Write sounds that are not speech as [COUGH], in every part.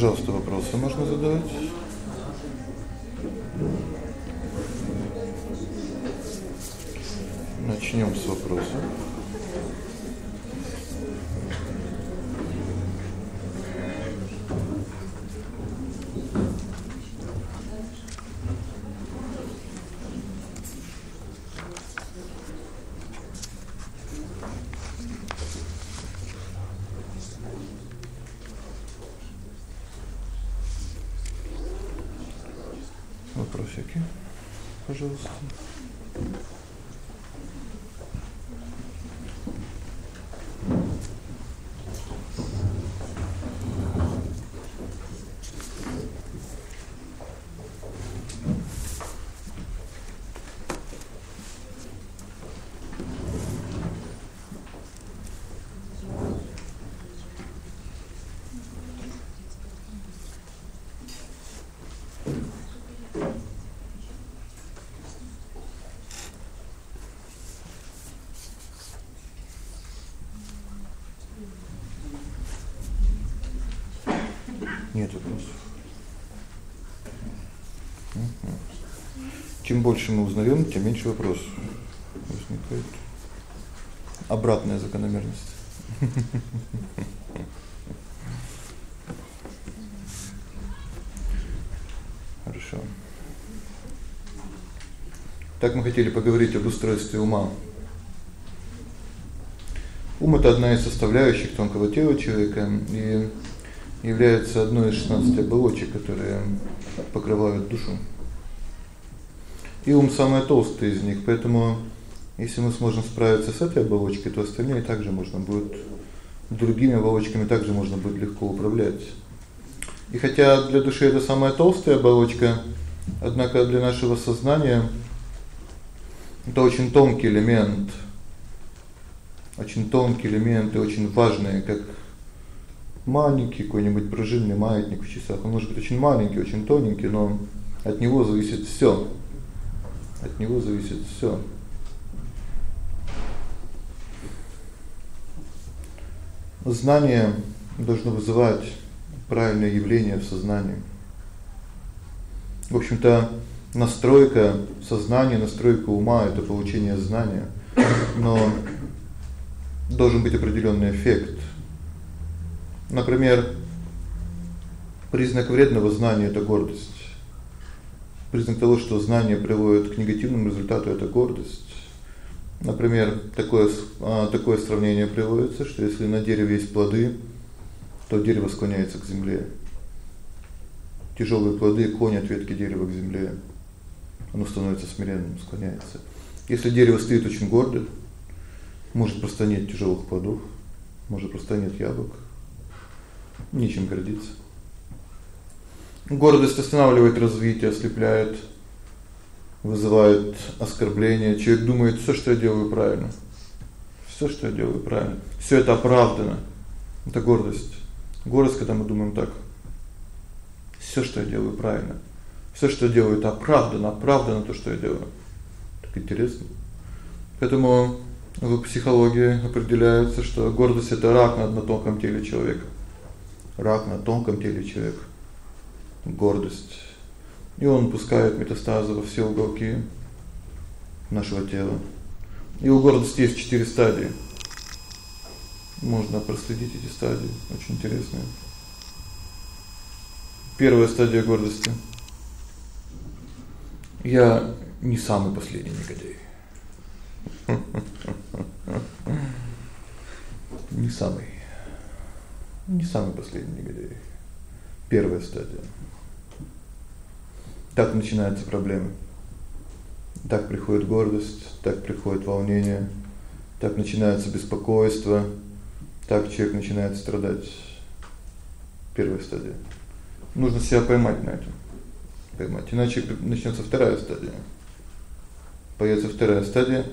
Пожалуйста, вопросы можно задавать. Начнём с вопроса. Вопросики, пожалуйста. Нет вопросов. Угу. Чем больше мы узнаем, тем меньше вопросов возникает. Обратная закономерность. Хорошо. Так мы хотели поговорить об устройстве ума. Ум это одна из составляющих тонкого тела человека, и является одной из 16 оболочек, которые покрывают душу. И ум самая толстая из них, поэтому если мы сможем справиться с этой оболочкой, то остальные также можно будет другими оболочками также можно будет легко управлять. И хотя для души это самая толстая оболочка, однако для нашего сознания это очень тонкий элемент. Очень тонкий элемент и очень важный, как маленький какой-нибудь пружинный маятник в часах. Он может быть очень маленький, очень тоненький, но от него зависит всё. От него зависит всё. Знание должно вызывать правильное явление в сознании. В общем-то, настройка сознания, настройка ума это получение знания. Но должен быть определённый эффект. Например, признак вредного знания это гордость. Признак того, что знание приводит к негативному результату это гордость. Например, такое а, такое сравнение приводится, что если на дереве есть плоды, то дерево склоняется к земле. Тяжёлые плоды клонят ветки дерева к земле. Оно становится смиренным, склоняется. Если дерево стоит очень гордо, может просто нет тяжёлых плодов, может просто нет яблок нечем гордиться. Гордость останавливает развитие, ослепляет, вызывает оскорбление. Человек думает: "Всё, что я делаю, правильно. Всё, что я делаю, правильно. Всё это оправдано". Это гордость. Гордость, когда мы думаем так: "Всё, что я делаю, правильно. Всё, что я делаю, это оправдано, оправдано то, что я делаю". Так интересно. Поэтому в психологии определяется, что гордость это рак на тонком теле человека рак на тонком теле человека. Гордость. И он пускает метастазы во все уголки нашего тела. И у гордости есть четыре стадии. Можно проследить эти стадии, очень интересные. Первая стадия гордости. Я не самый последний негодяй. Не самый не самый последний негодяй. Первая стадия. Так начинаются проблемы. Так приходит гордость, так приходит волнение, так начинается беспокойство, так человек начинает страдать. Первая стадия. Нужно себя поймать на этом. Поймать. Иначе начнётся вторая стадия. Появится вторая стадия.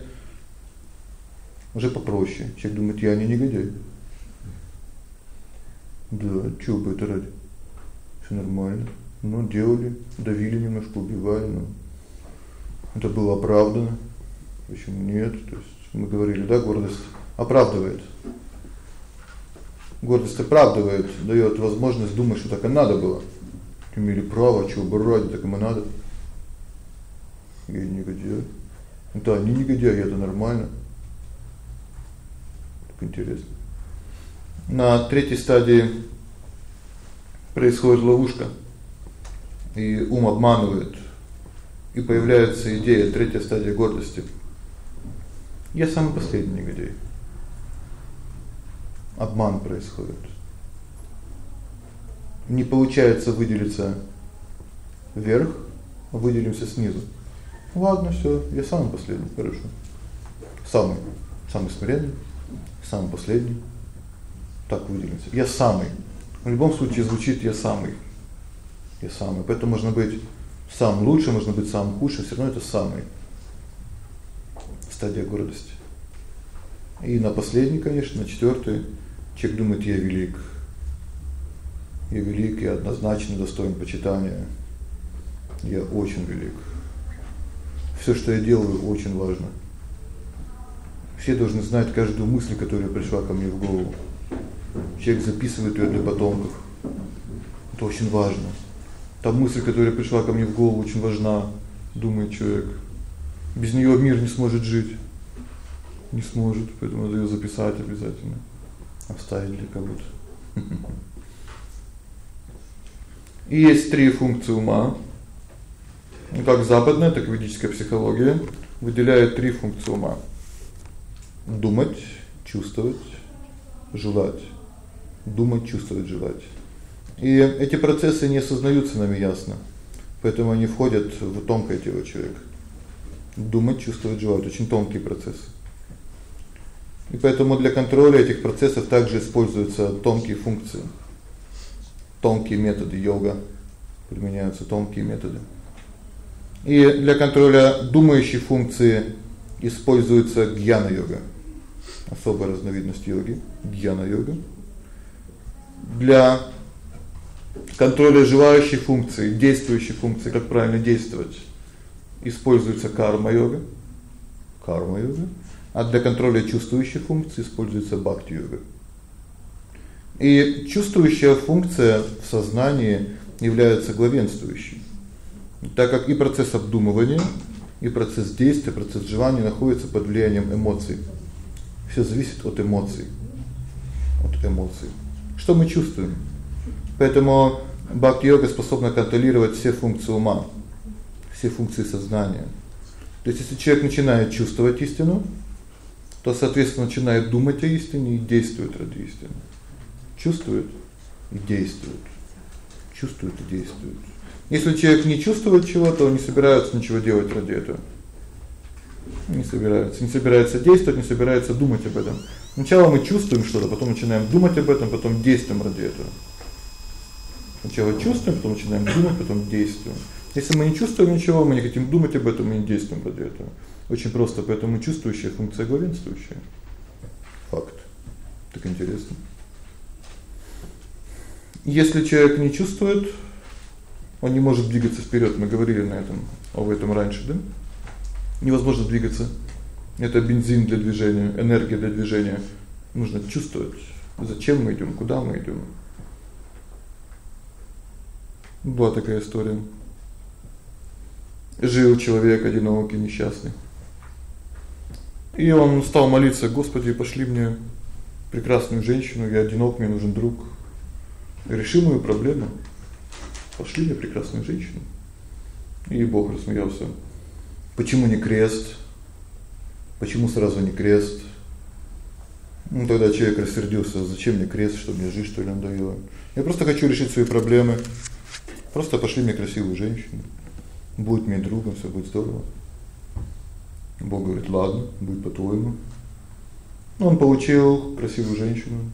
Уже попроще. Человек думает: "Я не негодяй". Да, чего бы это ради? Всё нормально. Ну, делали, давили немножко, убивали, но это было оправдано. Почему нет? То есть мы говорили, да, гордость оправдывает. Гордость оправдывает, даёт возможность думать, что так и надо было. Имели право, что брать, так и надо. Я не негодяй. Да, они негодяи, это нормально. Так интересно. На третьей стадии происходит ловушка. И ум обманывает. И появляется идея, третья стадия гордости. Я самый последний негодяй. Обман происходит. Не получается выделиться вверх, а выделимся снизу. Ладно, всё, я самый последний, хорошо. Самый, самый смиренный, самый последний. Так выделимся. Я самый. В любом случае звучит я самый. Я самый. Поэтому можно быть самым лучшим, можно быть самым худшим, всё равно это самый. Стадия гордости. И на последний, конечно, на четвёртый человек думает: "Я велик". Я велик, я однозначно достоин почитания. Я очень велик. Всё, что я делаю, очень важно. Все должны знать каждую мысль, которая пришла ко мне в голову. Человек записывает её для потомков. Это очень важно. Та мысль, которая пришла ко мне в голову, очень важна, думает человек. Без неё мир не сможет жить. Не сможет, поэтому надо её записать обязательно. Оставить для кого-то. [LAUGHS] И есть три функции ума. Ну как западная, так и ведическая психология выделяет три функции ума: думать, чувствовать, желать. Думать, чувствовать, желать. И эти процессы не осознаются нами ясно. Поэтому они входят в тонкое тело человека. Думать, чувствовать, желать очень тонкие процессы. И поэтому для контроля этих процессов также используются тонкие функции. Тонкие методы йога применяются тонкие методы. И для контроля думающей функции используется гьяна-йога. Особая разновидность йоги гьяна-йога. Для контроля желающей функции, действующей функции, как правильно действовать, используется карма-йога. Карма-йога. А для контроля чувствующей функции используется бхакти-йога. И чувствующая функция в сознании является главенствующей так как и процесс обдумывания, и процесс действия, процесс желания находится под влиянием эмоций. Всё зависит от эмоций. От эмоций. Что мы чувствуем? Поэтому бхакти-йога способна контролировать все функции ума, все функции сознания. То есть если человек начинает чувствовать истину, то, соответственно, начинает думать о истине и действует ради истины. Чувствует и действует. Чувствует и действует. Если человек не чувствует чего-то, он не собирается ничего делать ради этого. Не собирается, не собирается действовать, не собирается думать об этом. Сначала мы чувствуем что-то, потом начинаем думать об этом, потом действуем ради этого. Сначала чувствуем, потом начинаем думать, потом действуем. Если мы не чувствуем ничего, мы не хотим думать об этом, мы не действуем ради этого. Очень просто, поэтому чувствующая функция главенствующая. Факт. Так интересно. Если человек не чувствует, он не может двигаться вперёд. Мы говорили на этом, об этом раньше, да? Невозможно двигаться. Это бензин для движения, энергия для движения. Нужно чувствовать, зачем мы идём, куда мы идём. Была такая история. Жил человек одинокий, несчастный. И он стал молиться: "Господи, пошли мне прекрасную женщину, я одинок, мне нужен друг. Реши мою проблему". Пошли мне прекрасную женщину. И Бог рассмеялся. Почему не крест? Почему сразу не крест? Ну тогда человек рассердился: "Зачем мне крест, что мне жизнь что ли надоело? Я просто хочу решить свои проблемы. Просто пошли мне красивую женщину. Будет мне другом, всё будет здорово". Бог говорит: "Ладно, будет по-твоему". Он получил красивую женщину.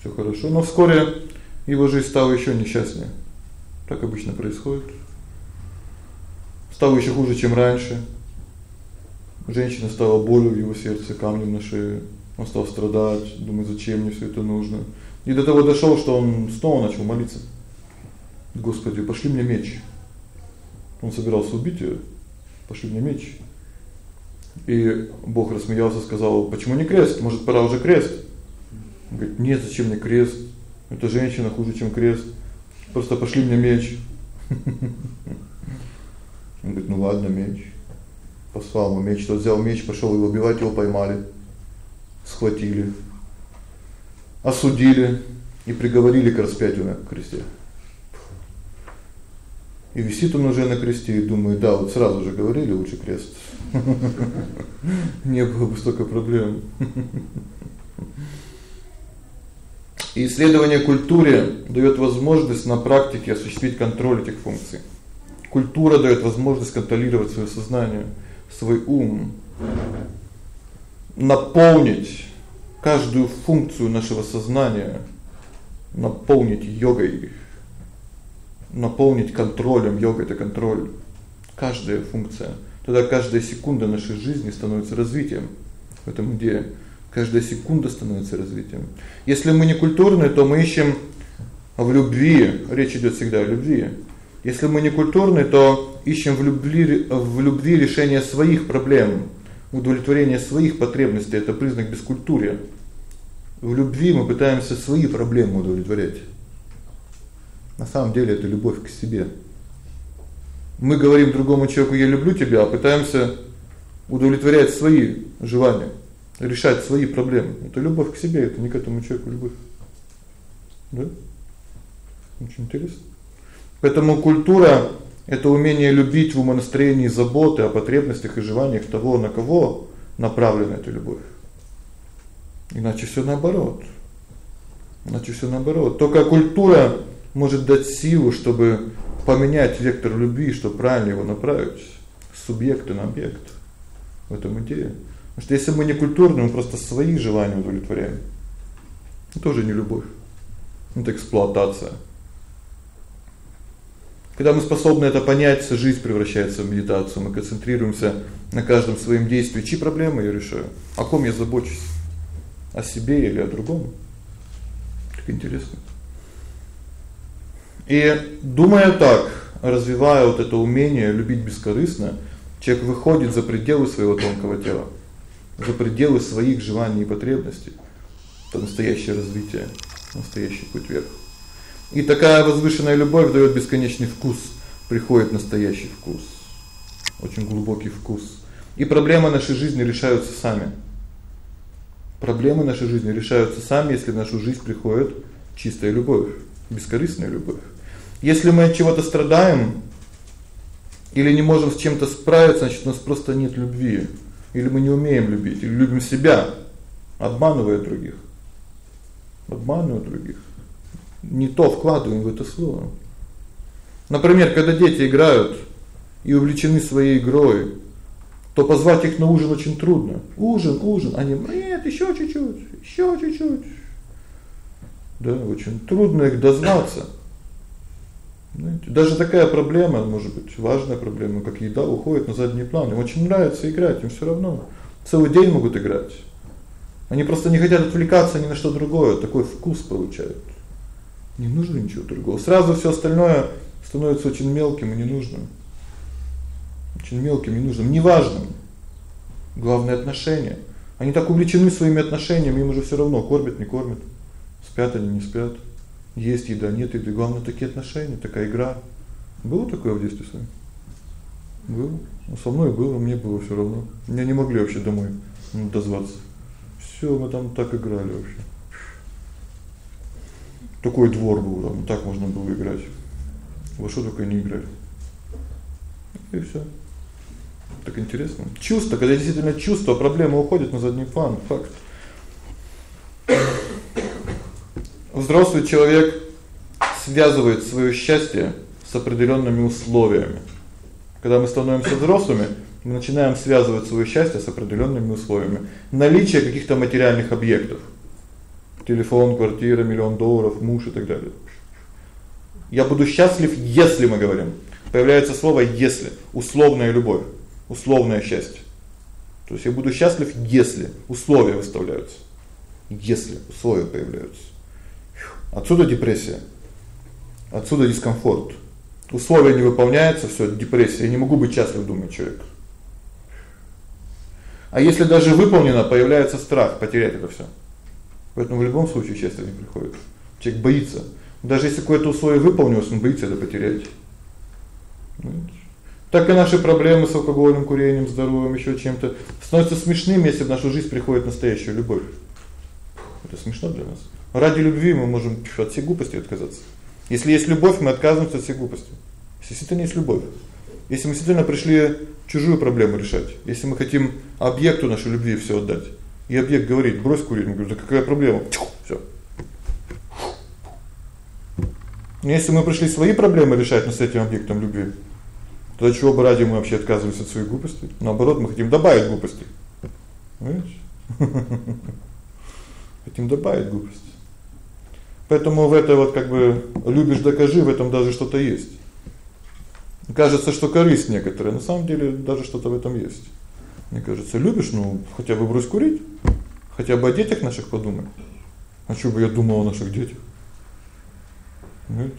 Всё хорошо, но вскоре его жизнь стала ещё несчастнее. Так обычно происходит. Стало ещё хуже, чем раньше. Женщина стала болью в его сердце, камнем на шее. Он стал страдать, думать, зачем мне всё это нужно. И до того дошёл, что он снова начал молиться. Господи, пошли мне меч. Он собирался убить её. Пошли мне меч. И Бог рассмеялся, сказал: "Почему не крест? Может, пора уже крест?" Говорит: "Нет, зачем мне крест? Эта женщина хуже, чем крест. Просто пошли мне меч". [LAUGHS] Он говорит: "Ну ладно, меч". Послал ему меч, тот взял меч, пошёл его убивать, его поймали. Схватили. Осудили и приговорили к распятию на кресте. И висит он уже на кресте и думает: "Да, вот сразу же говорили, лучше крест". Не было бы столько проблем. Исследование культуры даёт возможность на практике осуществить контроль этих функций. Культура даёт возможность контролировать своё сознание, свой ум, наполнить каждую функцию нашего сознания, наполнить йогой, наполнить контролем. Йога это контроль. Каждая функция. Тогда каждая секунда нашей жизни становится развитием. В этом идея. Каждая секунда становится развитием. Если мы не культурные, то мы ищем в любви, речь идёт всегда о любви. Если мы не культурные, то ищем в любви в любви решение своих проблем, удовлетворение своих потребностей это признак бескультурья. В любви мы пытаемся свои проблемы удовлетворять. На самом деле это любовь к себе. Мы говорим другому человеку: "Я люблю тебя", а пытаемся удовлетворять свои желания решать свои проблемы. Это любовь к себе, это не к этому человеку любовь. Да? Очень интересно. Поэтому культура это умение любить в умонастроении заботы о потребностях и желаниях того, на кого направлена эта любовь. Иначе всё наоборот. Иначе всё наоборот. Только культура может дать силу, чтобы поменять вектор любви, чтобы правильно его направить с субъекта на объект. В этом идея. Потому что если мы не культурные, мы просто свои желания удовлетворяем. Это тоже не любовь. Это эксплуатация. Когда мы способны это понять, жизнь превращается в медитацию. Мы концентрируемся на каждом своем действии, чьи проблемы я решаю, о ком я забочусь, о себе или о другом. Так интересно. И думая так, развивая вот это умение любить бескорыстно, человек выходит за пределы своего тонкого тела за пределы своих желаний и потребностей. Это настоящее развитие, настоящий путь вверх. И такая возвышенная любовь даёт бесконечный вкус, приходит настоящий вкус. Очень глубокий вкус. И проблемы нашей жизни решаются сами. Проблемы нашей жизни решаются сами, если в нашу жизнь приходит чистая любовь, бескорыстная любовь. Если мы от чего-то страдаем или не можем с чем-то справиться, значит, у нас просто нет любви. Или мы не умеем любить, или любим себя, обманывая других. Обманывая других. Не то вкладываем в это слово. Например, когда дети играют и увлечены своей игрой, то позвать их на ужин очень трудно. Ужин, ужин, они: "Нет, ещё чуть-чуть, ещё чуть-чуть". Да, очень трудно их дозваться. Знаете, даже такая проблема, может быть, важная проблема, как еда, уходит на задний план. Им очень нравится играть, им всё равно. Целый день могут играть. Они просто не хотят отвлекаться ни на что другое, такой вкус получают. Не нужно ничего другого. Сразу всё остальное становится очень мелким и ненужным. Очень мелким и ненужным, неважным. Главное отношения. Они так увлечены своими отношениями, им уже всё равно, кормят, не кормят. Спят они, не спят. Есть еда, нет еды, главное такие отношения, такая игра. Было такое в детстве с вами? Было. Ну, со мной было, мне было всё равно. Меня не могли вообще домой дозваться. Всё, мы там так играли вообще. Такой двор был, там так можно было играть. Во что только не играли. И всё. Так интересно. Чувство, когда действительно чувство, проблема уходит на задний план, факт. Взрослый человек связывает своё счастье с определёнными условиями. Когда мы становимся взрослыми, мы начинаем связывать своё счастье с определёнными условиями. Наличие каких-то материальных объектов. Телефон, квартира, миллион долларов, муж и так далее. Я буду счастлив, если мы говорим. Появляется слово если, условная любовь, условное счастье. То есть я буду счастлив, если условия выставляются. Если условия появляются. Отсюда депрессия. Отсюда дискомфорт. Условия не выполняются, всё, депрессия. Я не могу быть счастлив, думает человек. А если даже выполнено, появляется страх потерять это всё. Поэтому в любом случае счастье не приходит. Человек боится. Даже если какое-то условие выполнилось, он боится это потерять. Так и наши проблемы с алкоголем, курением, здоровьем, ещё чем-то становятся смешными, если в нашу жизнь приходит настоящая любовь. Это смешно для нас. Ради любви мы можем от всей глупости отказаться. Если есть любовь, мы отказываемся от всей глупости. Если не есть любовь. Если мы действительно пришли чужую проблему решать, если мы хотим объекту нашей любви всё отдать, и объект говорит: "Брось курить", мы говорим: "Да какая проблема?" Всё. Но если мы пришли свои проблемы решать но с этим объектом любви, то чего бы ради мы вообще отказывались от своей глупости? Наоборот, мы хотим добавить глупости. Понимаешь? [LAUGHS] Хотим добавить глупости. Поэтому в этой вот как бы любишь докажи, в этом даже что-то есть. Кажется, что корысть некоторая, на самом деле даже что-то в этом есть. Мне кажется, любишь, ну, хотя бы брось курить, хотя бы о детях наших подумай. А что бы я думал о наших детях? Понимаете?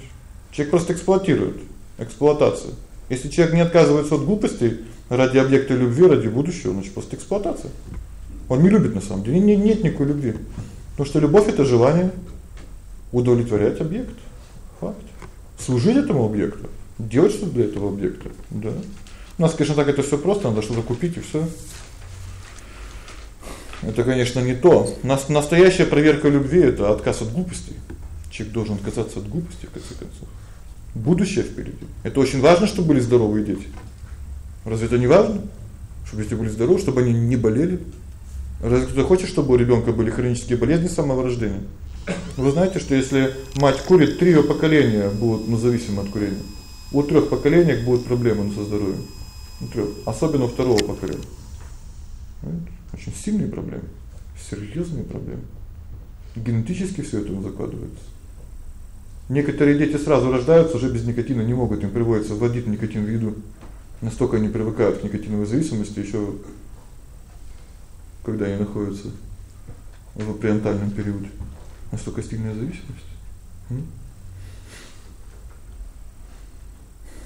Человек просто эксплуатирует. Эксплуатация. Если человек не отказывается от глупостей ради объекта любви, ради будущего, значит просто эксплуатация. Он не любит на самом деле. Нет, нет никакой любви. Потому что любовь это желание удовлетворять объект. Факт. Служить этому объекту, делать что-то для этого объекта. Да. У нас, конечно, так это всё просто, надо что-то купить и всё. Это, конечно, не то. Нас настоящая проверка любви это отказ от глупостей. Человек должен отказаться от глупости в конце концов. Будущее впереди. Это очень важно, чтобы были здоровые дети. Разве это не важно? Чтобы дети были здоровы, чтобы они не болели. Разве кто-то хочет, чтобы у ребёнка были хронические болезни с самого рождения? Вы знаете, что если мать курит, три её поколения будут ну, зависимы от курения. У трёх поколениях будут проблемы со здоровьем. У трёх, особенно у второго поколения. Очень сильные проблемы, серьёзные проблемы. Генетически всё это закладывается. Некоторые дети сразу рождаются уже без никотина, не могут, им приходится вводить никотин в еду. Настолько они привыкают к никотиновой зависимости ещё когда они находятся в преантальном периоде. Настолько сильная зависимость.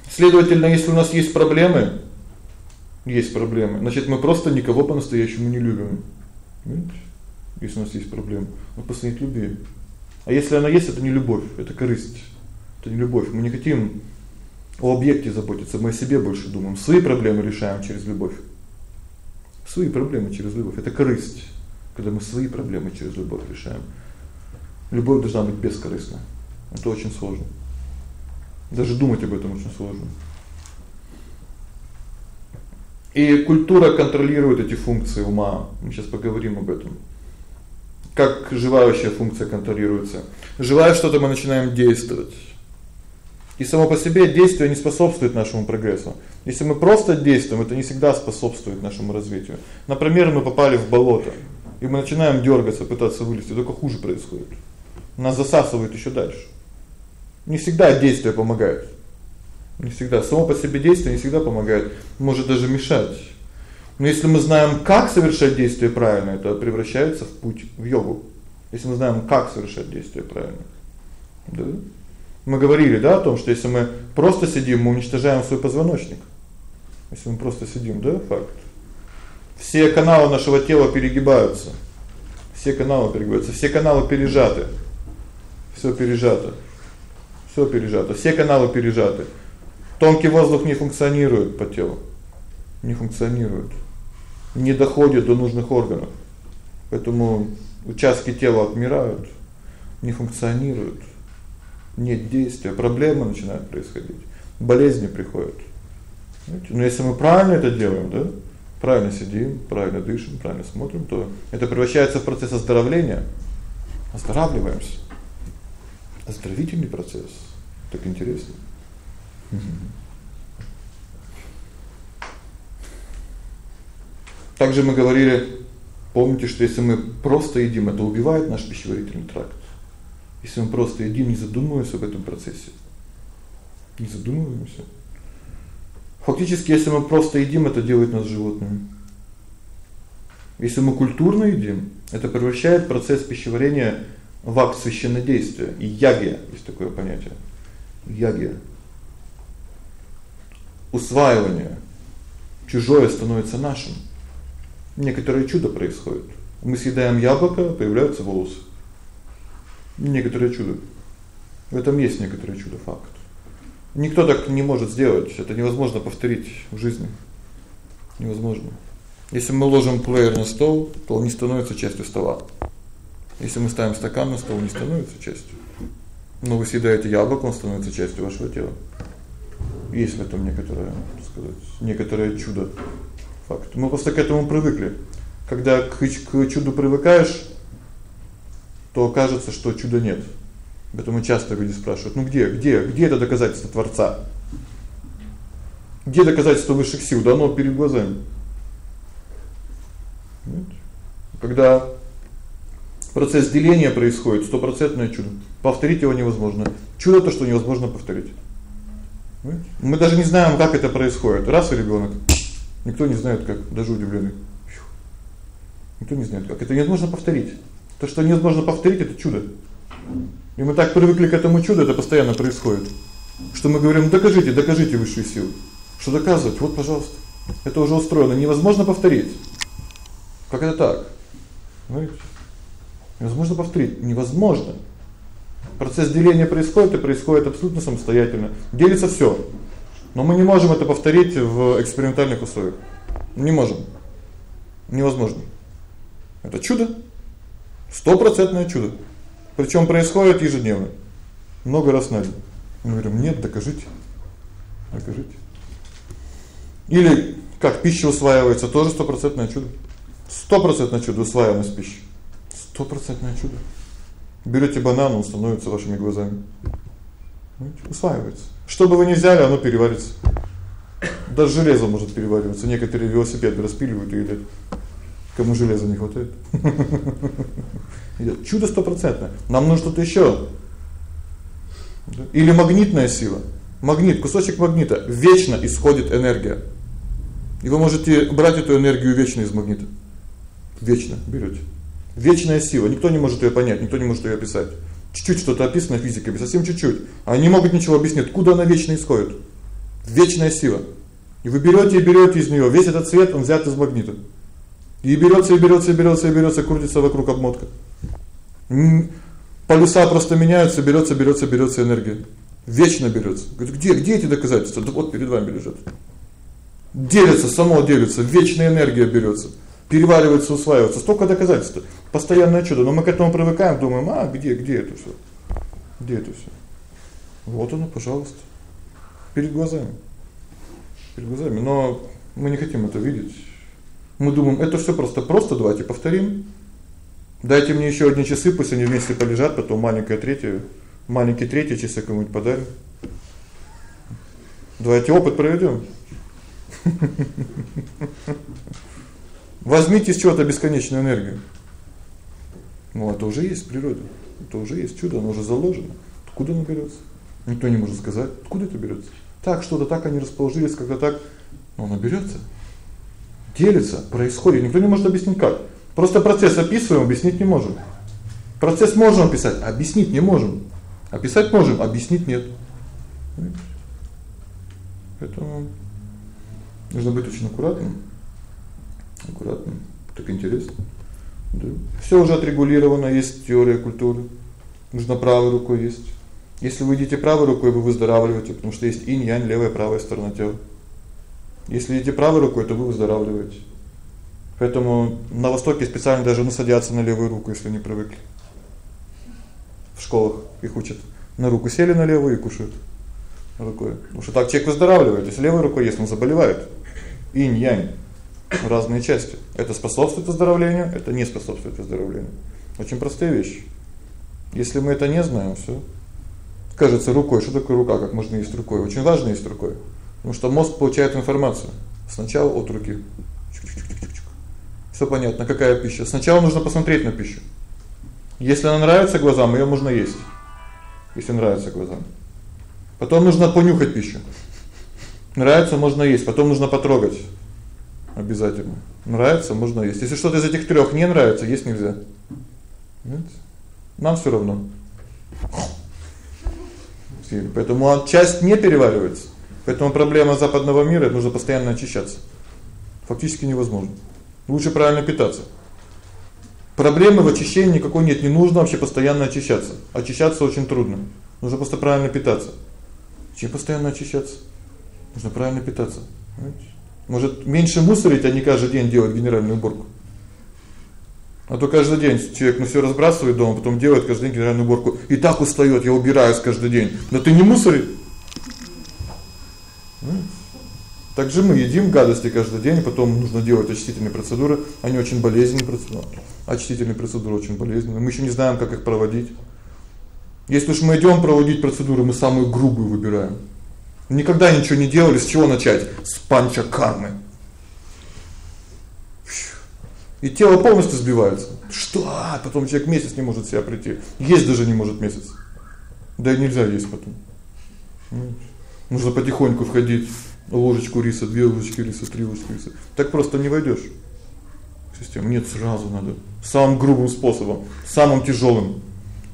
Следовательно, если у нас есть проблемы, есть проблемы, значит, мы просто никого по-настоящему не любим. Понимаете? Если у нас есть проблемы, мы просто нет любви. А если она есть, это не любовь, это корысть. Это не любовь. Мы не хотим о объекте заботиться, мы о себе больше думаем. Свои проблемы решаем через любовь. Свои проблемы через любовь это корысть. Когда мы свои проблемы через любовь решаем. Любовь должна быть бескорыстна. Это очень сложно. Даже думать об этом очень сложно. И культура контролирует эти функции ума. Мы сейчас поговорим об этом как желающая функция контролируется. Желая что-то, мы начинаем действовать. И само по себе действие не способствует нашему прогрессу. Если мы просто действуем, это не всегда способствует нашему развитию. Например, мы попали в болото, и мы начинаем дёргаться, пытаться вылезти, только хуже происходит. Нас засасывает ещё дальше. Не всегда действие помогает. Не всегда само по себе действие не всегда помогает, может даже мешать. Но если мы знаем, как совершать действие правильно, это превращается в путь в йогу. Если мы знаем, как совершать действие правильно. Да? Мы говорили, да, о том, что если мы просто сидим, мы уничтожаем свой позвоночник. Если мы просто сидим, да, факт. Все каналы нашего тела перегибаются. Все каналы перегибаются, все каналы пережаты. Всё пережато. Всё пережато, все каналы пережаты. Тонкий воздух не функционирует по телу. Не функционирует не доходит до нужных органов. Поэтому участки тела отмирают, не функционируют. Нет действия, проблемы начинают происходить. Болезни приходят. Знаете, но если мы правильно это делаем, да? Правильно сидим, правильно дышим, правильно смотрим, то это превращается в процесс оздоровления. Оздоравливаемся. Оздоровительный процесс. Так интересно. Также мы говорили, помните, что если мы просто едим, это убивает наш пищеварительный тракт. Если мы просто едим, не задумываясь об этом процессе. Не задумываемся. Фактически, если мы просто едим, это делает нас животными. Если мы культурно едим, это превращает процесс пищеварения в акт священнодействия. И ягия есть такое понятие. Ягия. Усваивание. Чужое становится нашим некоторое чудо происходит. Мы съедаем яблоко, появляются волосы. некоторое чудо. В этом есть некоторое чудо факт. Никто так не может сделать, это невозможно повторить в жизни. Невозможно. Если мы ложим плеер на стол, то он не становится частью стола. Если мы ставим стакан на стол, он не становится частью. Но вы съедаете яблоко, он становится частью вашего тела. Есть в этом некоторое, так сказать, некоторое чудо. Факт. Мы просто к этому привыкли. Когда к, к чуду привыкаешь, то кажется, что чуда нет. Поэтому часто люди спрашивают: "Ну где, где, где это доказательство творца? Где доказательство высших сил? Да оно перед глазами". Когда процесс деления происходит, стопроцентное чудо. Повторить его невозможно. Чудо то, что невозможно повторить. Мы даже не знаем, как это происходит. Раз и ребёнок. Никто не знает, как, даже удивлены. Никто не знает, как. Это невозможно повторить. То, что невозможно повторить это чудо. И мы так привыкли к этому чуду, это постоянно происходит. Что мы говорим: "Докажите, докажите высшую силу". Что доказывать? Вот, пожалуйста. Это уже устроено, невозможно повторить. Как это так? Знаете? Невозможно повторить, невозможно. Процесс деления происходит и происходит абсолютно самостоятельно. Делится всё. Но мы не можем это повторить в экспериментальных условиях. Не можем. Невозможно. Это чудо. Стопроцентное чудо. Причём происходит ежедневно. Много раз на день. Мы говорим: "Нет, докажите". Докажите. Или как пища усваивается, тоже стопроцентное чудо. Стопроцентное чудо усваиваемость пищи. Стопроцентное чудо. Берете банан, он становится вашими глазами. Усваивается. Что бы вы ни взяли, оно переварится. Даже железо может перевариваться. Некоторые велосипеды распиливают и едят. Кому железа не хватает? [LAUGHS] Идёт чудо стопроцентное. Нам нужно что-то ещё. Или магнитная сила. Магнит, кусочек магнита, вечно исходит энергия. И вы можете брать эту энергию вечно из магнита. Вечно берёте. Вечная сила, никто не может её понять, никто не может её описать. Чуть-чуть что-то описано физиками, совсем чуть-чуть. Они не могут ничего объяснить, откуда она вечно исходит. Вечная сила. И вы берёте и берёте из неё весь этот свет, он взят из магнита. И берётся, и берётся, и берётся, и берётся, крутится вокруг обмотка. Полюса просто меняются, берётся, берётся, берётся энергия. Вечно берётся. Говорит: "Где, где эти доказательства?" Да вот перед вами лежат. Делится, само делится, вечная энергия берётся. Переваривается, усваивается. Столько доказательств. Постоянное чудо. Но мы к этому привыкаем, думаем: "А, где, где это всё? Где это всё?" Вот оно, пожалуйста. Перед глазами. Перед глазами, но мы не хотим это видеть. Мы думаем: "Это всё просто, просто давайте повторим". Дайте мне ещё одни часы, пусть они вместе полежат, потом маленькое третье, маленькие третьи часы кому-нибудь подарим. Давайте опыт проведём. [LAUGHS] Возьмите из чего-то бесконечную энергию. Ну, это уже есть в природе. Это уже есть чудо, оно уже заложено. Откуда оно берётся? Никто не может сказать, откуда это берётся. Так что-то так они расположились, когда так, но оно берётся делится, происходит. Никто не может объяснить как. Просто процесс описываем, объяснить не можем. Процесс можем описать, объяснить не можем. Описать можем, объяснить нет. Поэтому нужно быть очень аккуратным. Аккуратным. Так интересно. Да. Всё уже отрегулировано, есть теория культуры. Нужно правой рукой есть. Если вы идите правой рукой, вы выздоравливаете, потому что есть инь-янь, левая правая сторона тела. Если идти правой рукой, то вы выздоравливаете. Поэтому на востоке специально даже насадятся на левую руку, если не привыкли. В школах их учат. На руку сели на левую и кушают рукой. Потому что так человек выздоравливает. Если левой рукой ест, он заболевает. Инь-янь разные части. Это способствует выздоровлению, это не способствует выздоровлению. Очень простая вещь. Если мы это не знаем, всё. Кажется, рукой, что такое рука, как можно есть рукой? Очень важно есть рукой. Потому что мозг получает информацию сначала от руки. Всё понятно, какая пища. Сначала нужно посмотреть на пищу. Если она нравится глазам, её можно есть. Если нравится глазам. Потом нужно понюхать пищу. Нравится можно есть, потом нужно потрогать. Обязательно. Нравится можно есть. Если что-то из этих трёх не нравится, есть нельзя. Нет? Нам всё равно. Поэтому часть не переваривается. Поэтому проблема западного мира нужно постоянно очищаться. Фактически невозможно. Лучше правильно питаться. Проблемы в очищении никакой нет, не нужно вообще постоянно очищаться. Очищаться очень трудно. Нужно просто правильно питаться. Чем постоянно очищаться? Нужно правильно питаться. Понимаете? Может, меньше мусорить, а не каждый день делать генеральную уборку. А то каждый день человек ну всё разбрасывает дома, потом делает каждый день генеральную уборку. И так устаёт, я убираюсь каждый день. Но ты не мусори. Так же мы едим гадости каждый день, потом нужно делать очистительные процедуры. Они очень болезненные процедуры. Очистительные процедуры очень болезненные. Мы ещё не знаем, как их проводить. Если уж мы идём проводить процедуры, мы самую грубую выбираем. Никогда ничего не делали, с чего начать? С панчакармы. И тело полностью сбивается. Что? А потом человек месяц не может себя прийти. Есть даже не может месяц. Да и нельзя есть потом. Нужно потихоньку входить. Ложечку риса, две ложечки риса, три ложечки риса. Так просто не войдёшь. Система нет, сразу надо самым грубым способом, самым тяжёлым,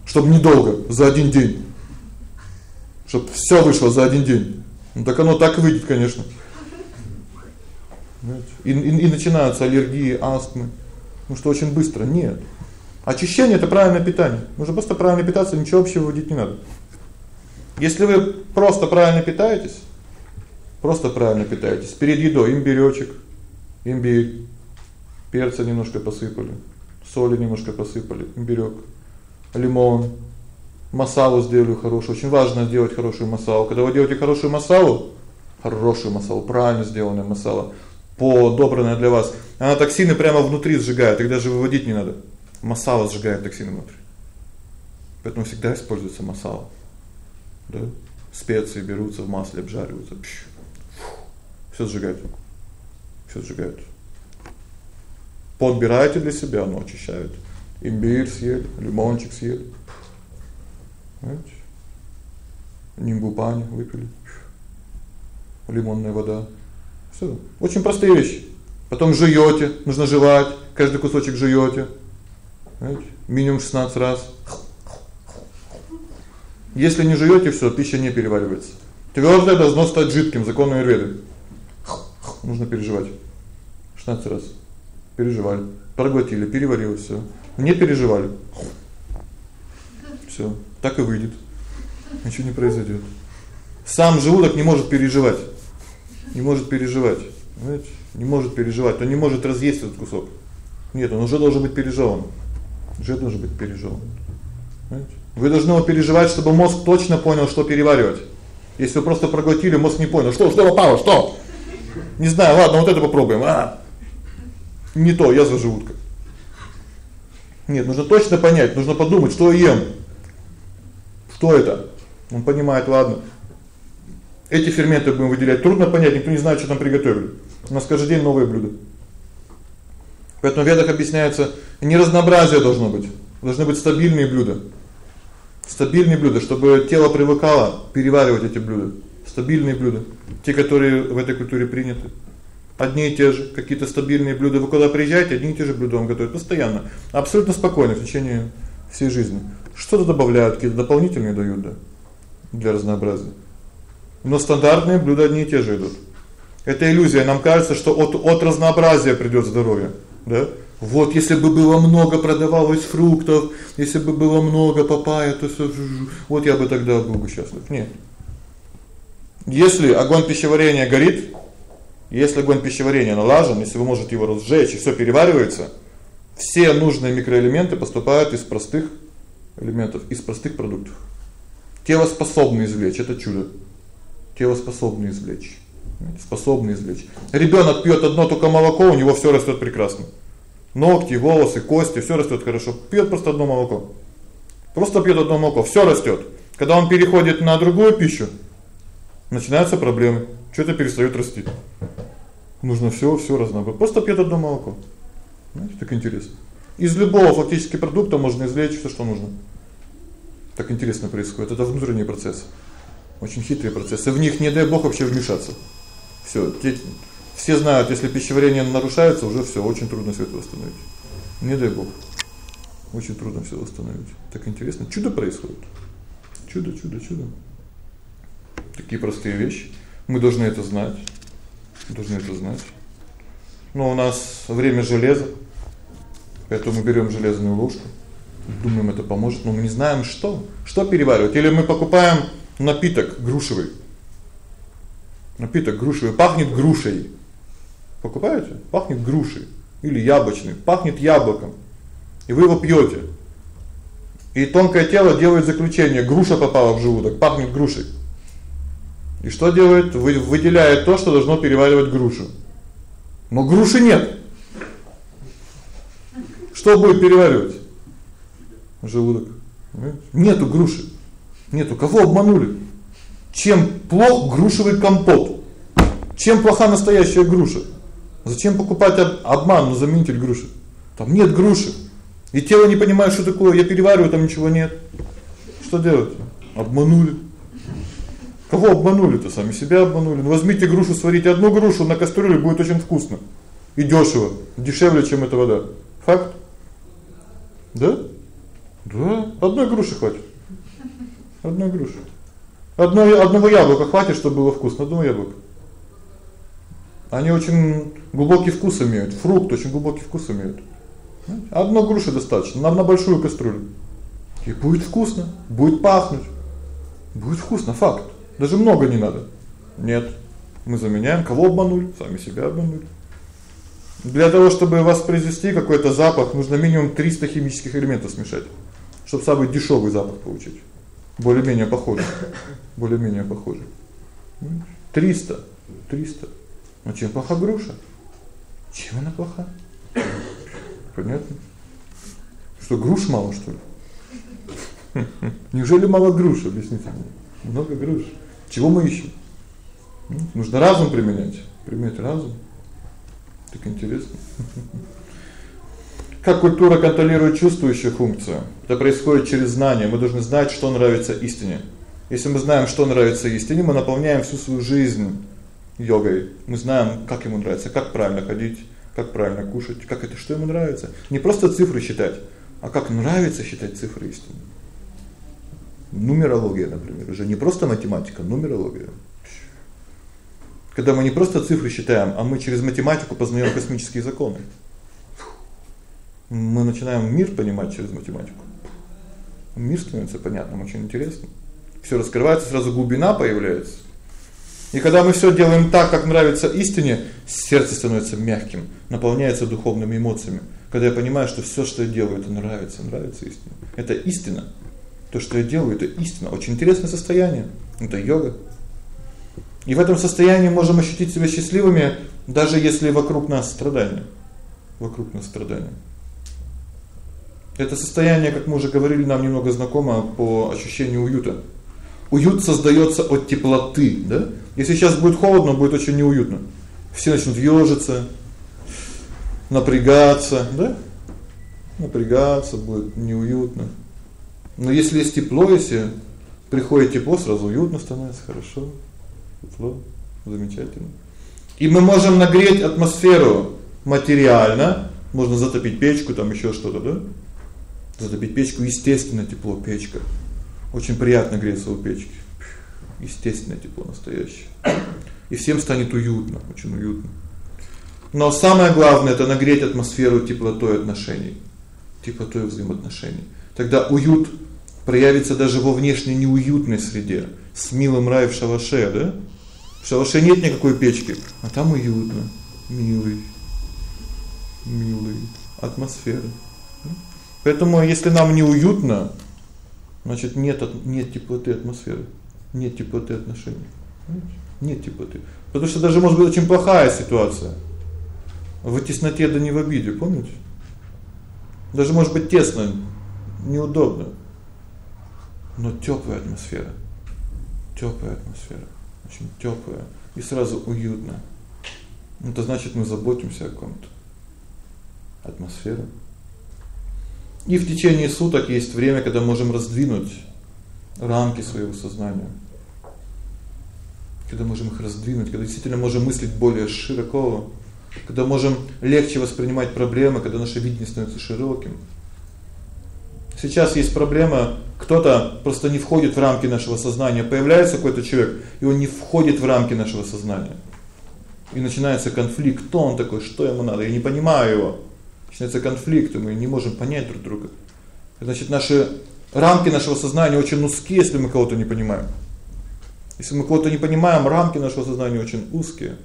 чтобы недолго, за один день. Чтоб всё вышло за один день. Ну так оно так выйдет, конечно. И, и и начинаются аллергии, астмы. Ну что очень быстро. Нет. Очищение это правильное питание. Нужно просто правильно питаться, ничего общего вводить не надо. Если вы просто правильно питаетесь, просто правильно питаетесь, перед едой имбирёчек, имбирь, перца немножко посыпали, соли немножко посыпали, имбирёк, лимон, масалу сделали хорошую. Очень важно сделать хорошую масалу. Когда вы делаете хорошую масалу, хорошую масалу, правильно сделанную масалу, подобранная для вас, она токсины прямо внутри сжигает, их даже выводить не надо. Масала сжигает токсины внутри. Поэтому всегда используется масала. Да? Специи берутся в масле, обжариваются. Всё сжигают. Всё сжигают. Подбирайте для себя, оно очищает. Имбирь съели, лимончик съели. Знаете? Нимбупани выпили. Лимонная вода. Всё. Очень простые вещи. Потом жуёте, нужно жевать, каждый кусочек жуёте. Знаете? Минимум 16 раз. Если не жуёте, всё, пища не переваривается. Твёрдое должно стать жидким, закон аюрведы. Нужно переживать. 16 раз. Переживали, проглотили, переварилось всё. Не переживали. Всё, так и выйдет. Ничего не произойдёт. Сам желудок не может переживать. Не может переживать. Знаете? Не может переживать, он не может разъесть этот кусок. Нет, он уже должен быть пережеван. Уже должен быть пережеван. Понимаете? Вы должны его переживать, чтобы мозг точно понял, что переваривать. Если вы просто проглотили, мозг не понял, что что попало, что? Не знаю, ладно, вот это попробуем. А. Не то, я за желудка. Нет, нужно точно понять, нужно подумать, что я ем. Что это? Он понимает, ладно. Эти ферменты будем выделять. Трудно понять, никто не знает, что там приготовили. У нас каждый день новые блюда. Поэтому в ведах объясняется, не разнообразие должно быть. Должны быть стабильные блюда. Стабильные блюда, чтобы тело привыкало переваривать эти блюда. Стабильные блюда, те, которые в этой культуре приняты. Одни и те же, какие-то стабильные блюда. Вы куда приезжаете, одни и те же блюда вам готовят постоянно. Абсолютно спокойно в течение всей жизни. Что-то добавляют, какие-то дополнительные дают, да, для разнообразия. Но стандартные блюда одни и те же идут. Это иллюзия, нам кажется, что от от разнообразия придёт здоровье, да? Вот если бы было много продавалось фруктов, если бы было много папайя, то вот я бы тогда был бы счастлив. Нет. Если огонь пищеварения горит, если огонь пищеварения налажен, если вы можете его разжечь и всё переваривается, все нужные микроэлементы поступают из простых элементов, из простых продуктов. Тело способно извлечь это чудо. Тело способно извлечь способны извлечь. Ребёнок пьёт одно только молоко, у него всё растёт прекрасно. Ногти, волосы, кости, всё растёт хорошо. Пьёт просто одно молоко. Просто пьёт одно молоко, всё растёт. Когда он переходит на другую пищу, начинаются проблемы. Что-то перестаёт расти. Нужно всё, всё разнообразить. Просто пьёт одно молоко. Знаете, так интересно. Из любого фактически продукта можно извлечь всё, что нужно. Так интересно происходит. Это внутренний процесс. Очень хитрые процессы. В них не дай бог вообще вмешаться. Всё, все знают, если пищеварение нарушается, уже всё, очень трудно всё это восстановить. Не дай бог. Очень трудно всё восстановить. Так интересно, чудо происходит. Чудо, чудо, чудо. Такие простые вещи. Мы должны это знать. Должны это знать. Но у нас время железа. Поэтому мы берём железную ложку, думаем, это поможет, но мы не знаем, что. Что переваривать? Или мы покупаем напиток грушевый. Напиток грушевый пахнет грушей. Покупаете? Пахнет грушей или яблочный, пахнет яблоком. И вы его пьёте. И тонкое тело делает заключение: груша попала в желудок, пахнет грушей. И что делает? Вы выделяет то, что должно переваривать грушу. Но груши нет. Что будет переваривать? Желудок. Нету груши. Нету. Кого обманули? Чем плох грушевый компот? Чем плоха настоящая груша? Зачем покупать обман, ну заменитель груши? Там нет груши. И тело не понимает, что такое. Я перевариваю, там ничего нет. Что делать? Обманули. Кого обманули-то? Сами себя обманули. Ну возьмите грушу, сварите одну грушу на кастрюле, будет очень вкусно. И дёшево, дешевле, чем эта вода. Факт. Да? Да, одной груши хватит. Одной груши. Одной одного яблока хватит, чтобы было вкусно, одного яблока. Они очень глубокий вкус имеют. Фрукт очень глубокий вкус имеет. Одной груши достаточно, нам на большую кастрюлю. И будет вкусно, будет пахнуть. Будет вкусно, факт. Даже много не надо. Нет. Мы заменяем кого обманули? Сами себя обманули. Для того, чтобы воспроизвести какой-то запах, нужно минимум 300 химических элементов смешать, чтобы самый дешёвый запах получить. Более-менее похожий. Более-менее похожий. 300. 300. А чем плоха груша? Чем она плоха? Понятно? Что груш мало, что ли? Неужели мало груш, объясните мне? Много груш. Чего мы ищем? Нужно разум применять. Применять разум. Так интересно. Как культура контролирует чувствующую функцию? Это происходит через знание. Мы должны знать, что нравится истине. Если мы знаем, что нравится истине, мы наполняем всю свою жизнь йогой. Мы знаем, как ему нравится, как правильно ходить, как правильно кушать, как это что ему нравится. Не просто цифры считать, а как нравится считать цифры истины. Нумерология, например, уже не просто математика, нумерология. Когда мы не просто цифры считаем, а мы через математику познаем космические законы. Мы начинаем мир понимать через математику. Мир становится понятным, очень интересно. Всё раскрывается, сразу глубина появляется. И когда мы всё делаем так, как нравится истине, сердце становится мягким, наполняется духовными эмоциями. Когда я понимаю, что всё, что я делаю, это нравится, нравится истине. Это истина. То, что я делаю, это истина. Очень интересное состояние. Это йога. И в этом состоянии можем ощутить себя счастливыми, даже если вокруг нас страдания. Вокруг нас страдания. Это состояние, как мы уже говорили, нам немного знакомо по ощущению уюта. Уют создаётся от теплоты, да? Если сейчас будет холодно, будет очень неуютно. Все начнут ёжиться, напрягаться, да? Напрягаться будет неуютно. Но если есть тепло, если приходит тепло, сразу уютно становится, хорошо. Тепло, замечательно. И мы можем нагреть атмосферу материально, можно затопить печку, там ещё что-то, да? Затопить печку, естественно, тепло печка. Очень приятно греться у печки. Естественно, тепло настоящее. И всем станет уютно, очень уютно. Но самое главное это нагреть атмосферу теплотой отношений, теплотой взаимоотношений. Тогда уют проявится даже во внешней неуютной среде, с милым рай в шалаше, да? В шалаше нет никакой печки, а там уютно, милый, милый атмосфера. Поэтому если нам неуютно, значит нет нет теплоты атмосферы, нет теплоты отношений. Нет теплоты. Потому что даже может быть очень плохая ситуация. В тесноте да не в обиде, помните? Даже может быть тесно, неудобно. Но тёплая атмосфера. Тёплая атмосфера, очень тёплая и сразу уютно. Это значит, мы заботимся о ком-то. Атмосфера. И в течение суток есть время, когда можем раздвинуть рамки своего сознания. Когда можем их раздвинуть, когда действительно можем мыслить более широко, когда можем легче воспринимать проблемы, когда наше видение становится широким. Сейчас есть проблема, кто-то просто не входит в рамки нашего сознания. Появляется какой-то человек, и он не входит в рамки нашего сознания. И начинается конфликт. Кто он такой? Что ему надо? Я не понимаю его. Начинается конфликт, мы не можем понять друг друга. Значит, наши рамки нашего сознания очень узкие, если мы кого-то не понимаем. Если мы кого-то не понимаем, рамки нашего сознания очень узкие,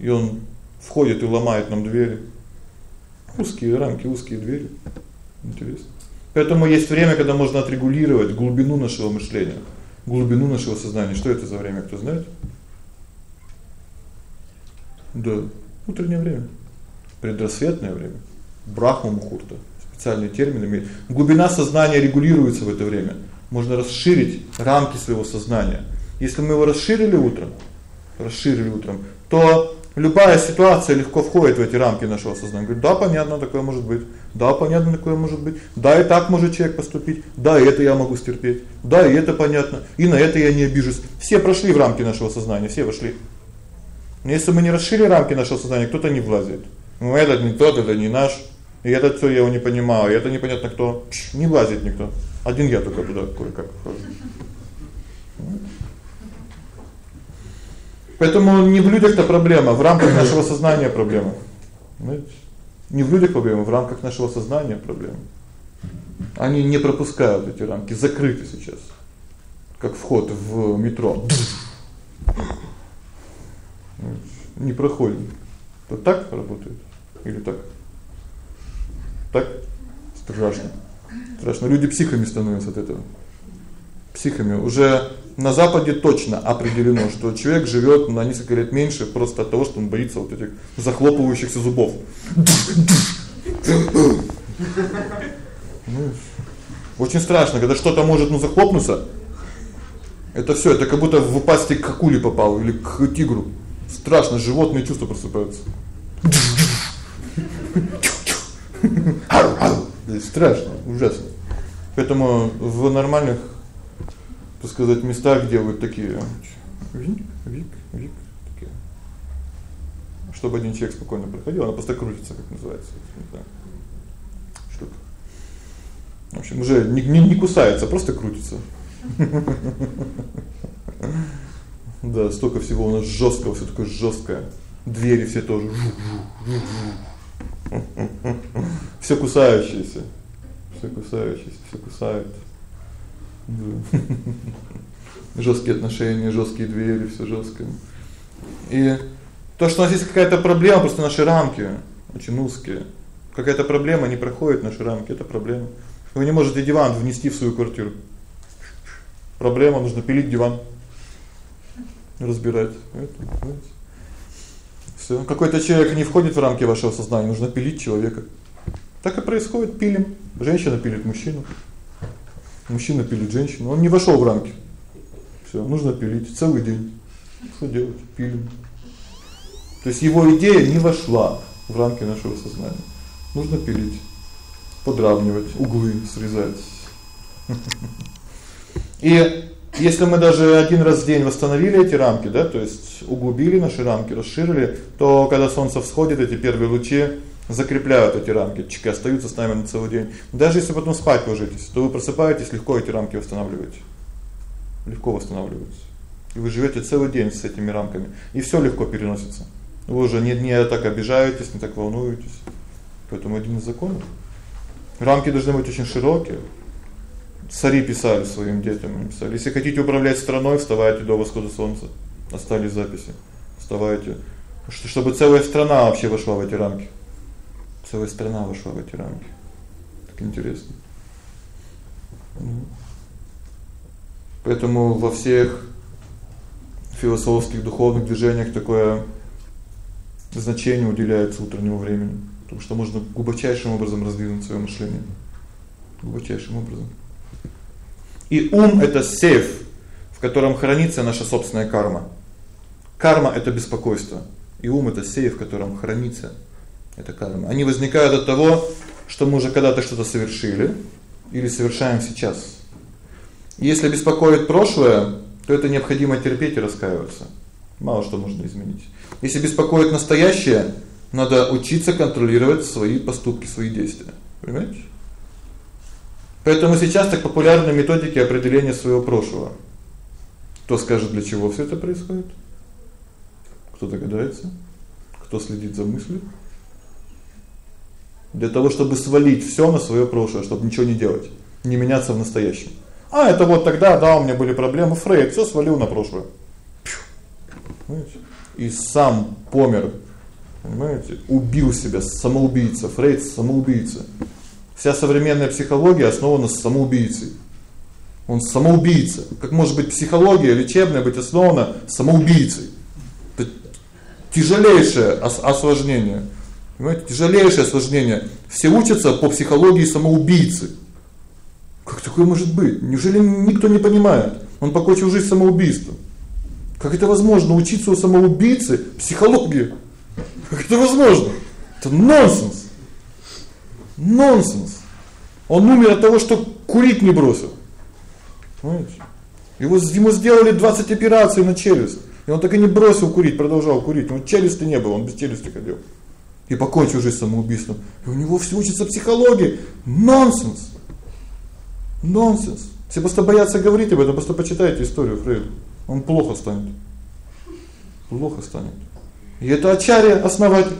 и он входит и ломает нам двери. Узкие рамки, узкие двери. Интересно. Поэтому есть время, когда можно отрегулировать глубину нашего мышления, глубину нашего сознания. Что это за время, кто знает? Да, утреннее время. Предрассветное время. Брахма мухурта. Специальные термины. Глубина сознания регулируется в это время. Можно расширить рамки своего сознания. Если мы его расширили утром, расширили утром, то любая ситуация легко входит в эти рамки нашего сознания. Говорит: "Да, понятно, такое может быть. Да, понятно, такое может быть. Да, и так может человек поступить. Да, и это я могу стерпеть. Да, и это понятно. И на это я не обижусь". Все прошли в рамки нашего сознания, все вошли. Но если мы не расширили рамки нашего сознания, кто-то не влазит. Ну этот не тот, это не наш. И этот всё я его не понимаю, и это непонятно кто. Не влазит никто. Один я только туда кое-как вхожу. Поэтому не в людях-то проблема, в рамках нашего сознания проблема. Знаете? Не в людях проблема, в рамках нашего сознания проблема. Они не пропускают эти рамки, закрыты сейчас. Как вход в метро. Не проходит. Вот так работает или так? Так страшно. Страшно. Люди психами становятся от этого. Психами уже на западе точно определено, что человек живёт на несколько лет меньше просто от того, что он боится вот этих захлопывающихся зубов. Ну, очень страшно, когда что-то может ну захлопнуться. Это всё, это как будто в пасти к акуле попал или к тигру. Страшно, животные чувства просыпаются. Страшно, ужасно. Поэтому в нормальных так сказать, места, где вот такие вик, вик, вик такие. Чтобы один человек спокойно проходил, она просто крутится, как называется, да. Штука. В общем, уже не не, не кусается, просто крутится. Да, столько всего у нас жёсткого, всё такое жёсткое. Двери все тоже. [LAUGHS] Всё кусающееся. Всё кусающееся, всё кусает. Да. [LAUGHS] Жёсткие отношения, жёсткие двери, всё жёсткое. И то, что у нас есть какая-то проблема, просто наши рамки очень узкие. Какая-то проблема не проходит наши рамки, это проблема. Вы не можете диван внести в свою квартиру. Проблема, нужно пилить диван. Разбирать. Это, понимаете? Всё. Какой-то человек не входит в рамки вашего сознания, нужно пилить человека. Так и происходит, пилим. Женщина пилит мужчину. Мужчина пилит женщину, он не вошёл в рамки. Всё, нужно пилить целый день. Что делать? Пилим. То есть его идея не вошла в рамки нашего сознания. Нужно пилить, подравнивать, углы срезать. [LAUGHS] И если мы даже один раз в день восстановили эти рамки, да, то есть углубили наши рамки, расширили, то когда солнце всходит, эти первые лучи закрепляют эти рамки, чики остаются с нами на целый день. Даже если потом спать ложитесь, то вы просыпаетесь, легко эти рамки восстанавливаете. Легко восстанавливаются. И вы живёте целый день с этими рамками, и всё легко переносится. Вы уже не не так обижаетесь, не так волнуетесь. Поэтому один из законов рамки должны быть очень широкие. Цари писали своим детям, писали: "Если хотите управлять страной, вставайте до восхода солнца". Остались записи. Вставайте, чтобы целая страна вообще вошла в эти рамки целая страна вошла в эти рамки. Так интересно. Ну. Поэтому во всех философских духовных движениях такое значение уделяется утреннему времени, потому что можно глубочайшим образом раздвинуть своё мышление. Глубочайшим образом. И ум это сейф, в котором хранится наша собственная карма. Карма это беспокойство, и ум это сейф, в котором хранится это карма. Они возникают от того, что мы уже когда-то что-то совершили или совершаем сейчас. Если беспокоит прошлое, то это необходимо терпеть и раскаиваться. Мало что можно изменить. Если беспокоит настоящее, надо учиться контролировать свои поступки, свои действия. Понимаете? Поэтому сейчас так популярны методики определения своего прошлого. Кто скажет, для чего всё это происходит? Кто догадается? Кто следит за мыслью? для того, чтобы свалить всё на своё прошлое, чтобы ничего не делать, не меняться в настоящем. А это вот тогда, да, у меня были проблемы, Фрейд всё свалил на прошлое. Понимаете? И сам помер. Понимаете? Убил себя, самоубийца, Фрейд самоубийца. Вся современная психология основана на самоубийце. Он самоубийца. Как может быть психология лечебная быть основана самоубийцей? Это тяжелейшее осложнение. Понимаете? Тяжелейшее осложнение. Все учатся по психологии самоубийцы. Как такое может быть? Неужели никто не понимает? Он покончил жизнь самоубийством. Как это возможно учиться у самоубийцы психологии? Как это возможно? Это нонсенс. Нонсенс. Он умер от того, что курить не бросил. Понимаете? Его ему сделали 20 операций на челюсть. И он так и не бросил курить, продолжал курить. У челюсти не было, он без челюсти ходил. И покончил жизнь самоубийством. И у него все учится психологии. Нонсенс. Нонсенс. Все просто боятся говорить об этом, просто почитайте историю Фрейда. Он плохо станет. Плохо станет. И это Ачарья основатель.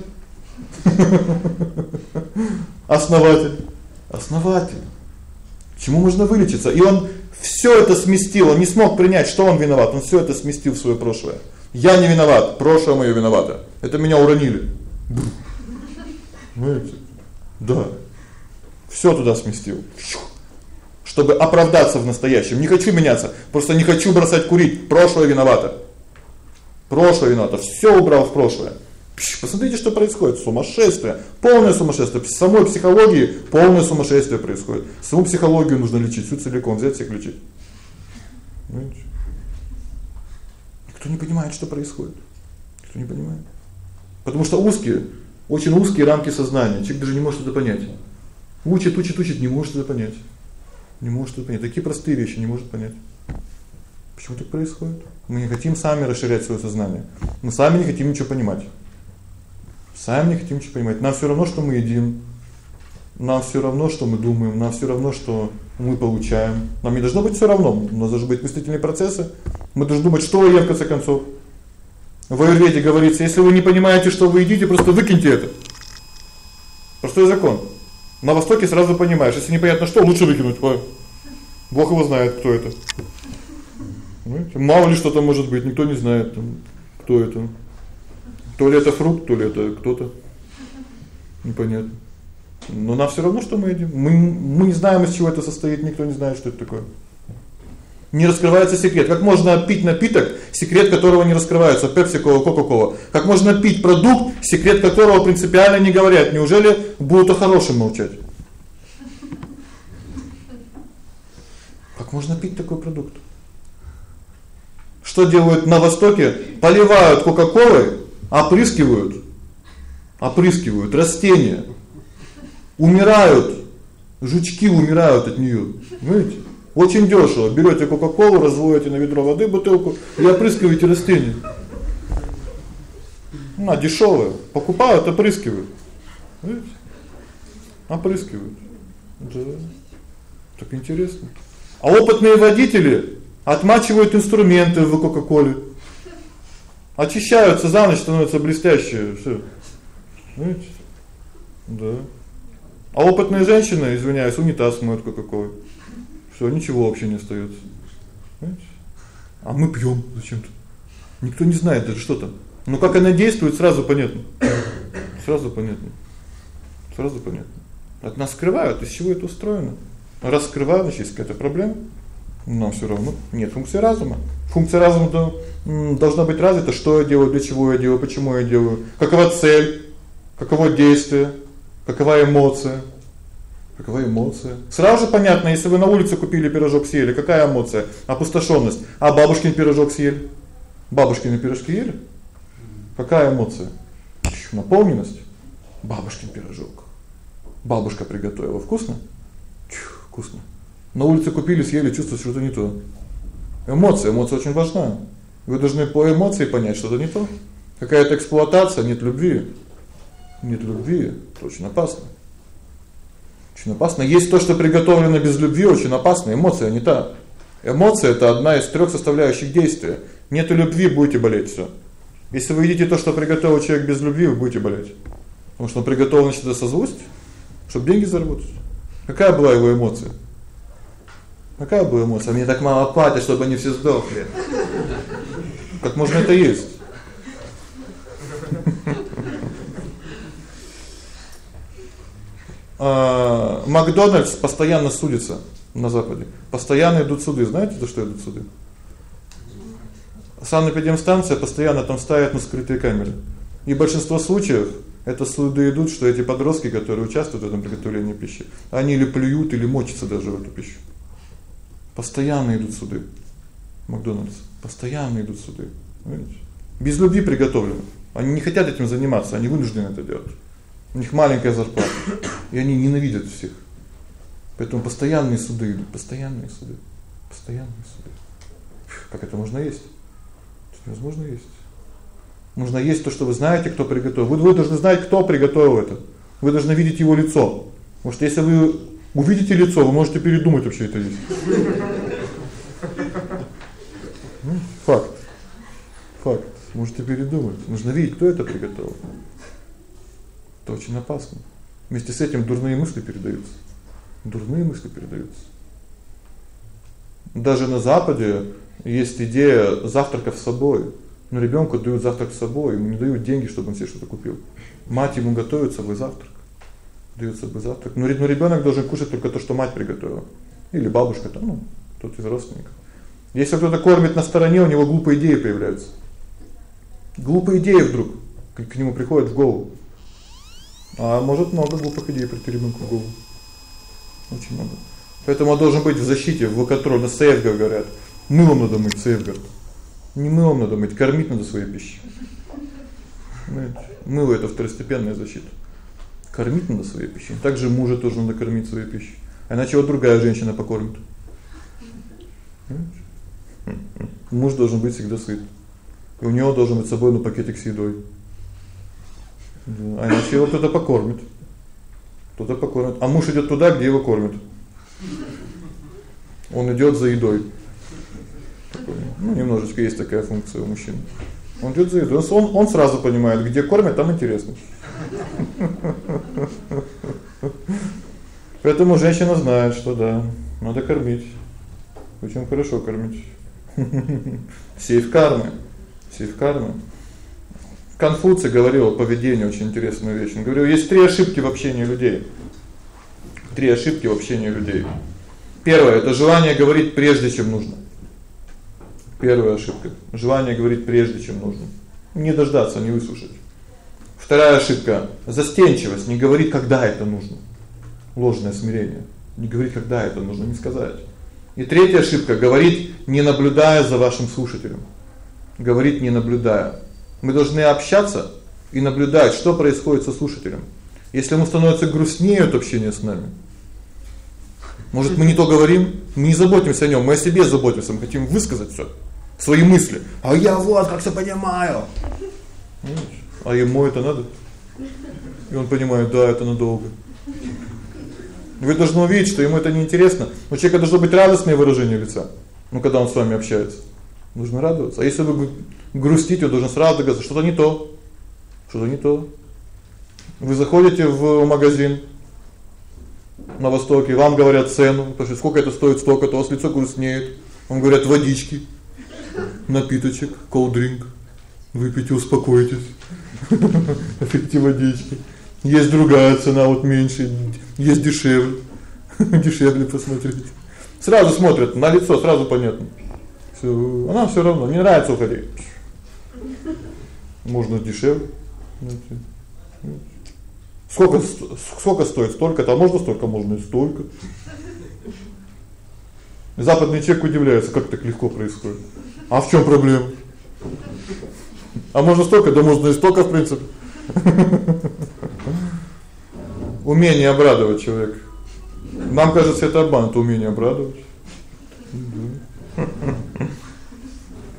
[LAUGHS] Основатель. Основатель. Чему можно вылечиться? И он всё это сместил, он не смог принять, что он виноват. Он всё это сместил в своё прошлое. Я не виноват, прошлое моё виновато. Это меня уронили. Знаете? Да. Всё туда сместил. Чтобы оправдаться в настоящем. Не хочу меняться, просто не хочу бросать курить. Прошлое виновато. Прошлое виновато. Всё убрал в прошлое. Посмотрите, что происходит. Сумасшествие, полное сумасшествие. Самой психологии полное сумасшествие происходит. Саму психологию нужно лечить, всю целиком взять всех лечить. Понимаете? Никто не понимает, что происходит. Кто не понимает? Потому что узкие, очень узкие рамки сознания. Человек даже не может это понять. Учит, учит, учит, не может это понять. Не может это понять. Такие простые вещи не может понять. Почему так происходит? Мы не хотим сами расширять своё сознание. Мы сами не хотим ничего понимать. Сами не хотим ничего понимать. Нам всё равно, что мы едим. Нам всё равно, что мы думаем, нам всё равно, что мы получаем. Нам не должно быть всё равно. У нас должны быть мыслительные процессы. Мы должны думать, что я в конце концов. В аюрведе говорится: если вы не понимаете, что вы едите, просто выкиньте это. Простой закон. На востоке сразу понимаешь, если непонятно что, лучше выкинуть. Бог его знает, кто это. Понимаете? Мало ли что там может быть, никто не знает там, кто это. То ли это фрукт, то ли это кто-то. Непонятно. Но нам всё равно, что мы едим. Мы мы не знаем, из чего это состоит, никто не знает, что это такое. Не раскрывается секрет. Как можно пить напиток, секрет которого не раскрывается, Pepsi, Coca-Cola? Как можно пить продукт, секрет которого принципиально не говорят? Неужели будут о хорошем молчать? Как можно пить такой продукт? Что делают на востоке? Поливают кока-колой опрыскивают опрыскивают растения. Умирают. Жучки умирают от неё. Знаете? Очень дёшево. Берёте кока-колу, разводите на ведро воды бутылку и опрыскиваете растения. Ну, дешёвое. Покупают, опрыскивают. Видите? Опрыскивают. Да. Так интересно. А опытные водители отмачивают инструменты в кока-коле очищаются за ночь, становятся блестящие, всё. Знаете? Да. А опытные женщины, извиняюсь, унитаз моют какой. Всё, ничего вообще не остаётся. Знаете? А мы пьём зачем-то. Никто не знает даже что там. Но как она действует, сразу понятно. Сразу понятно. Сразу понятно. От нас скрывают, из чего это устроено. Есть какая-то проблема. Но всё равно нет функции разума. Функция разума должна быть развита, что я делаю, для чего я делаю, почему я делаю, какова цель, каково действие, какова эмоция. Какова эмоция? Сразу же понятно, если вы на улице купили пирожок съели, какая эмоция? Опустошённость. А бабушкин пирожок съели? Бабушкины пирожки ели? Какая эмоция? Наполненность. Бабушкин пирожок. Бабушка приготовила вкусно? Чух, вкусно. На улице купили, съели, чувствуете, что-то не то. Эмоция, эмоция очень важна. Вы должны по эмоции понять, что-то не то. Какая-то эксплуатация, нет любви. Нет любви, это очень опасно. Очень опасно. Есть то, что приготовлено без любви, очень опасно. Эмоция не та. Эмоция это одна из трёх составляющих действия. Нету любви, будете болеть всё. Если вы едите то, что приготовил человек без любви, вы будете болеть. Потому что он приготовлен что-то со злостью. чтобы деньги заработать. Какая была его эмоция? Какая была эмоция? Мне так мало платят, чтобы они все сдохли. Как можно это есть? А, Макдональдс постоянно судится на западе. Постоянно идут суды. Знаете, за что идут суды? Санэпидемстанция постоянно там ставит на скрытые камеры. И большинство случаев это суды идут, что эти подростки, которые участвуют в этом приготовлении пищи, они или плюют, или мочатся даже в эту пищу. Постоянно идут суды. Макдональдс постоянно идут суды. Понимаете? Без любви приготовлено. Они не хотят этим заниматься, они вынуждены это делать. У них маленькая зарплата, и они ненавидят всех. Поэтому постоянные суды идут, постоянные суды. Постоянные суды. Как это можно есть? Это невозможно есть. Нужно есть то, что вы знаете, кто приготовил. Вы, вы должны знать, кто приготовил это. Вы должны видеть его лицо. Потому что если вы увидите лицо, вы можете передумать вообще это есть. Факт. Факт. Можете передумать. Нужно видеть, кто это приготовил. Это очень опасно. Вместе с этим дурные мысли передаются. Дурные мысли передаются. Даже на западе есть идея завтрака с собой. Но ребёнку дают завтрак с собой, ему не дают деньги, чтобы он себе что-то купил. Мать ему готовит собой завтрак. Даёт собой завтрак. Но ребёнок должен кушать только то, что мать приготовила. Или бабушка там, ну, тот из родственников. Если кто-то кормит на стороне, у него глупые идеи появляются. Глупые идеи вдруг к нему приходят в голову. А может много глупых идей прийти ребёнку в голову. Очень много. Поэтому он должен быть в защите, в контроле, на сейфгар говорят. Мылом надо мыть сейфгар. Не мылом надо мыть, кормить надо своей пищей. Понимаете? Мыло это второстепенная защита. Кормить надо своей пищей. Также мужа тоже надо кормить своей пищей. Иначе вот другая женщина покормит. Муж должен быть всегда сыт. И у него должен быть с собой ну пакетик с едой. А иначе его кто-то покормит. Кто-то покормит. А муж идёт туда, где его кормят. Он идёт за едой. Ну, немножечко есть такая функция у мужчин. Он идёт за едой. Он он сразу понимает, где кормят, там интересно. Поэтому женщина знает, что да, надо кормить. Очень хорошо кормить. Сейф кармы. Сейф кармы. Конфуций говорил о поведении очень интересную вещь. Он говорил: "Есть три ошибки в общении людей". Три ошибки в общении людей. Первое это желание говорить прежде, чем нужно. Первая ошибка желание говорить прежде, чем нужно. Не дождаться, не выслушать. Вторая ошибка застенчивость, не говорить, когда это нужно. Ложное смирение. Не говорить, когда это нужно, не сказать. И третья ошибка говорить, не наблюдая за вашим слушателем. Говорить не наблюдая. Мы должны общаться и наблюдать, что происходит со слушателем. Если ему становится грустнее от общения с нами, может, мы не то говорим, мы не заботимся о нём, мы о себе заботимся, мы хотим высказать всё, свои мысли. А я вот как всё понимаю. А ему это надо? И он понимает, да, это надолго. Вы должны увидеть, что ему это не интересно. У человека должно быть радостное выражение лица. Ну, когда он с вами общается. Нужно радоваться. А если вы грустите, должен сразу догадаться, что-то не то. Что-то не то. Вы заходите в магазин на востоке, вам говорят цену, то сколько это стоит, столько-то, у вас лицо грустнеет. Вам говорят водички, напиточек, cold drink. Выпейте, успокойтесь. [LAUGHS] Выпейте водички. Есть другая цена, вот меньше, есть дешевле. [LAUGHS] Дешевле посмотрите. Сразу смотрят на лицо, сразу понятно. Всё, она всё равно не нравится уходить. Можно дешевле. Сколько сколько стоит? Столько-то, а можно столько, можно и столько. Западный человек удивляется, как так легко происходит. А в чём проблема? А можно столько, да можно и столько, в принципе. Умение обрадовать человека. Нам кажется, это обман, это умение обрадовать.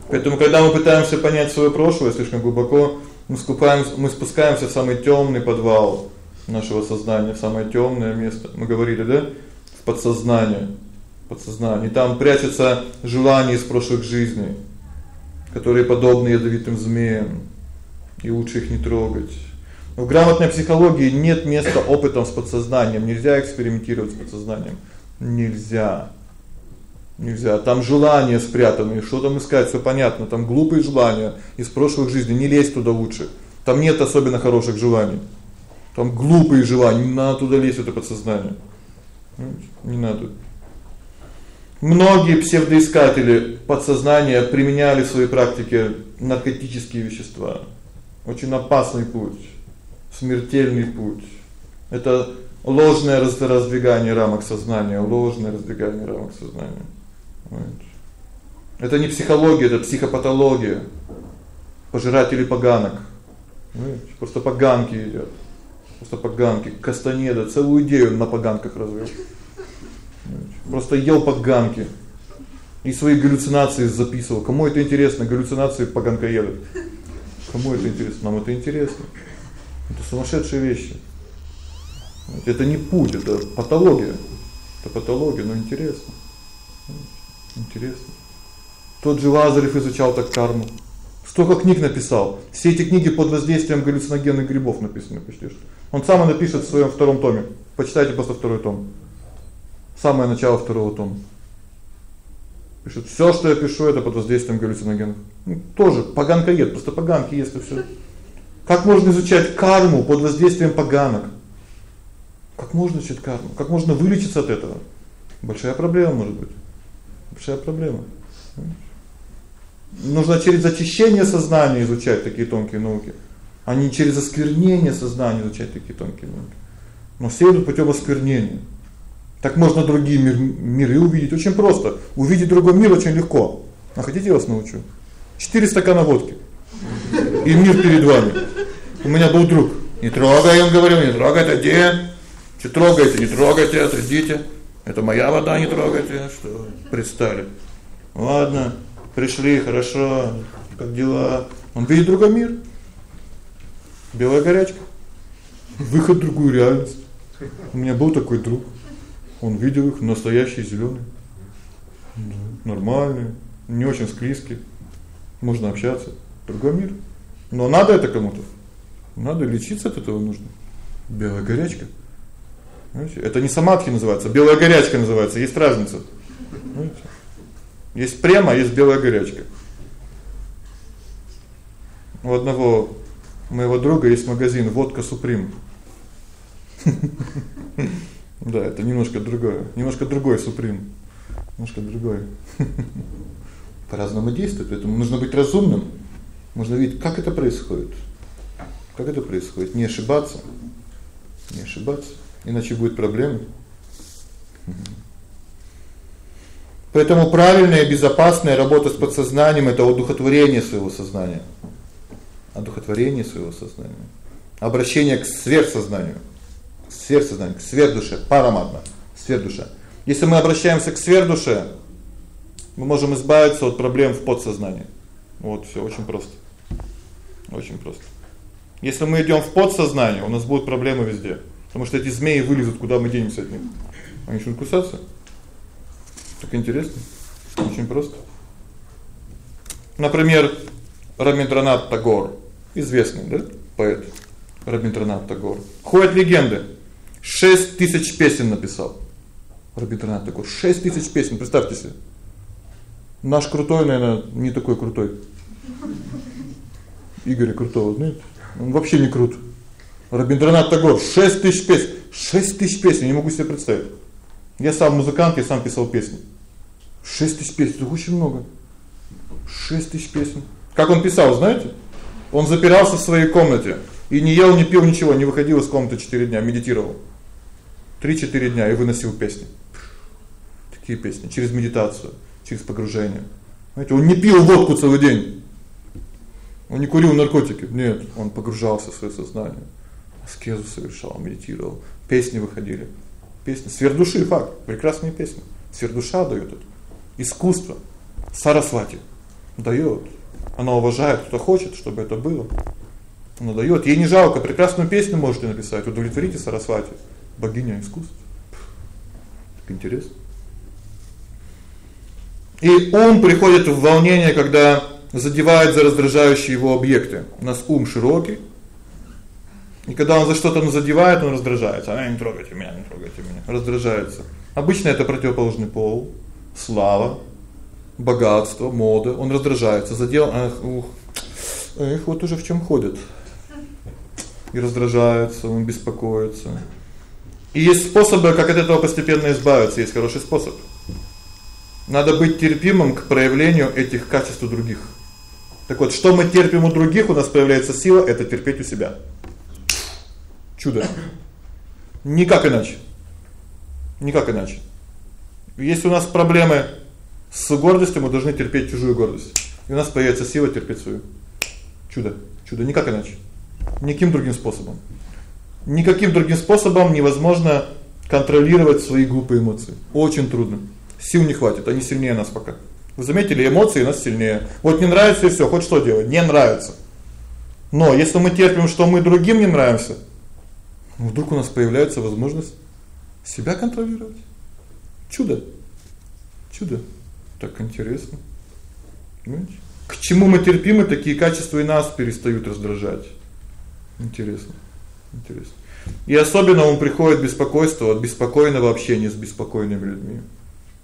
Поэтому когда мы пытаемся понять своё прошлое слишком глубоко, мы скупаемся, мы спускаемся в самый тёмный подвал нашего сознания, в самое тёмное место. Мы говорили, да? В подсознание. Подсознание. Там прячутся желания из прошлых жизней, которые подобны ядовитым змеям, и лучше их не трогать. В грамотной психологии нет места опытам с подсознанием, нельзя экспериментировать с подсознанием. Нельзя. Нельзя. Там желания спрятаны, что там искать, всё понятно, там глупые желания из прошлых жизней, не лезь туда лучше. Там нет особенно хороших желаний. Там глупые желания, не надо туда лезть в это подсознание. Не надо. Многие псевдоискатели подсознания применяли в своей практике наркотические вещества. Очень опасный путь, смертельный путь. Это ложное раздвигание рамок сознания, ложное раздвигание рамок сознания. Понимаете? Это не психология, это психопатология. Пожиратели поганок. Понимаете? Просто поганки едят. Просто поганки. Кастанеда целую идею на поганках развил. Просто ел поганки. И свои галлюцинации записывал. Кому это интересно, галлюцинации поганкоедов? Кому это интересно? Нам это интересно. Это сумасшедшие вещи. Это не путь, это патология. Это патология, но интересно. Интересно. Тот же Лазарев изучал так карму. Столько книг написал. Все эти книги под воздействием галлюциногенных грибов написаны почти что. Он сам напишет в своем втором томе. Почитайте просто второй том. Самое начало второго тома. Пишет: "Всё, что я пишу, это под воздействием галлюциногенов". Ну, тоже поганкоед, просто поганки есть и всё. Как можно изучать карму под воздействием поганок? Как можно изучать карму? Как можно вылечиться от этого? Большая проблема может быть. Большая проблема. Нужно через очищение сознания изучать такие тонкие науки, а не через осквернение сознания изучать такие тонкие науки. Но все идут путём осквернения. Так можно другие мир, миры увидеть очень просто. Увидеть другой мир очень легко. А хотите я вас научу? 4 стакана водки. И мир перед вами. У меня был друг. Не трогай, он говорил, не трогай, это где? Что трогаете, не трогайте, отойдите. Это моя вода, не трогайте, что пристали. Ладно, пришли, хорошо. Как дела? Он видит другой мир. Белая горячка. Выход в другую реальность. У меня был такой друг. Он видел их настоящие зелёные. Да, нормальные, не очень склизкие. Можно общаться. Другой мир. Но надо это кому-то. Надо лечиться от этого нужно. Белая горячка. Знаете, это не самадхи называется, белая горячка называется, есть разница. Знаете? Есть прямо, есть белая горячка. У одного моего друга есть магазин водка Суприм. [LAUGHS] Да, это немножко другое, немножко другой Суприм. Немножко другой. [LAUGHS] По-разному действует, поэтому нужно быть разумным. Нужно видеть, как это происходит. Как это происходит, не ошибаться. Не ошибаться, иначе будет проблемы. Поэтому правильная и безопасная работа с подсознанием это одухотворение своего сознания. Одухотворение своего сознания. Обращение к сверхсознанию сверхсознание, к сверхдуше, параматма, сверхдуша. Если мы обращаемся к сверхдуше, мы можем избавиться от проблем в подсознании. Вот всё очень просто. Очень просто. Если мы идём в подсознание, у нас будут проблемы везде, потому что эти змеи вылезут, куда мы денемся от них. Они начнут кусаться. Так интересно. Очень просто. Например, Раминдранат Тагор, известный, да, поэт Раминдранат Тагор. Ходят легенды, 6 тысяч песен написал. Рабиндранат такой 6 тысяч песен, представьте себе. Наш крутой, наверное, не такой крутой. Игорь Крутого, знаете? Он вообще не крут. Рабиндранат Тагор 6 тысяч песен. 6 тысяч песен, не могу себе представить. Я сам музыкант, я сам писал песни. 6 тысяч песен, это очень много. 6 тысяч песен. Как он писал, знаете? Он запирался в своей комнате и не ел, не пил ничего, не выходил из комнаты 4 дня, медитировал. 3-4 дня и выносил песни. Такие песни через медитацию, через погружение. Знаете, он не пил водку целый день. Он не курил наркотики. Нет, он погружался в своё сознание. Аскезу совершал, медитировал. Песни выходили. Песни сверхдуши факт, прекрасные песни. Сверхдуша даёт это. Искусство. Сарасвати даёт. Она уважает, кто хочет, чтобы это было. Она даёт. Ей не жалко, прекрасную песню можете написать. Удовлетворите Сарасвати богиня искусств. Так интересно. И ум приходит в волнение, когда задевает за раздражающие его объекты. У нас ум широкий. И когда он за что-то ну задевает, он раздражается. А не трогайте меня, не трогайте меня. Раздражается. Обычно это противоположный пол, слава, богатство, мода. Он раздражается. Задел, ах, ух. Эх, вот уже в чём ходит. И раздражается, он беспокоится. И есть способы, как от этого постепенно избавиться, есть хороший способ. Надо быть терпимым к проявлению этих качеств у других. Так вот, что мы терпим у других, у нас появляется сила это терпеть у себя. Чудо. Никак иначе. Никак иначе. Если у нас проблемы с гордостью, мы должны терпеть чужую гордость. И у нас появится сила терпеть свою. Чудо. Чудо никак иначе. Никаким другим способом. Никаким другим способом невозможно контролировать свои глупые эмоции. Очень трудно. Сил не хватит, они сильнее нас пока. Вы заметили, эмоции нас сильнее. Вот не нравится и всё, хоть что делать, не нравится. Но если мы терпим, что мы другим не нравимся, вдруг у нас появляется возможность себя контролировать. Чудо. Чудо. Так интересно. Понимаете? К чему мы терпимы, такие качества и нас перестают раздражать. Интересно. Интересно. И особенно он приходит беспокойство от беспокойного общения с беспокойными людьми,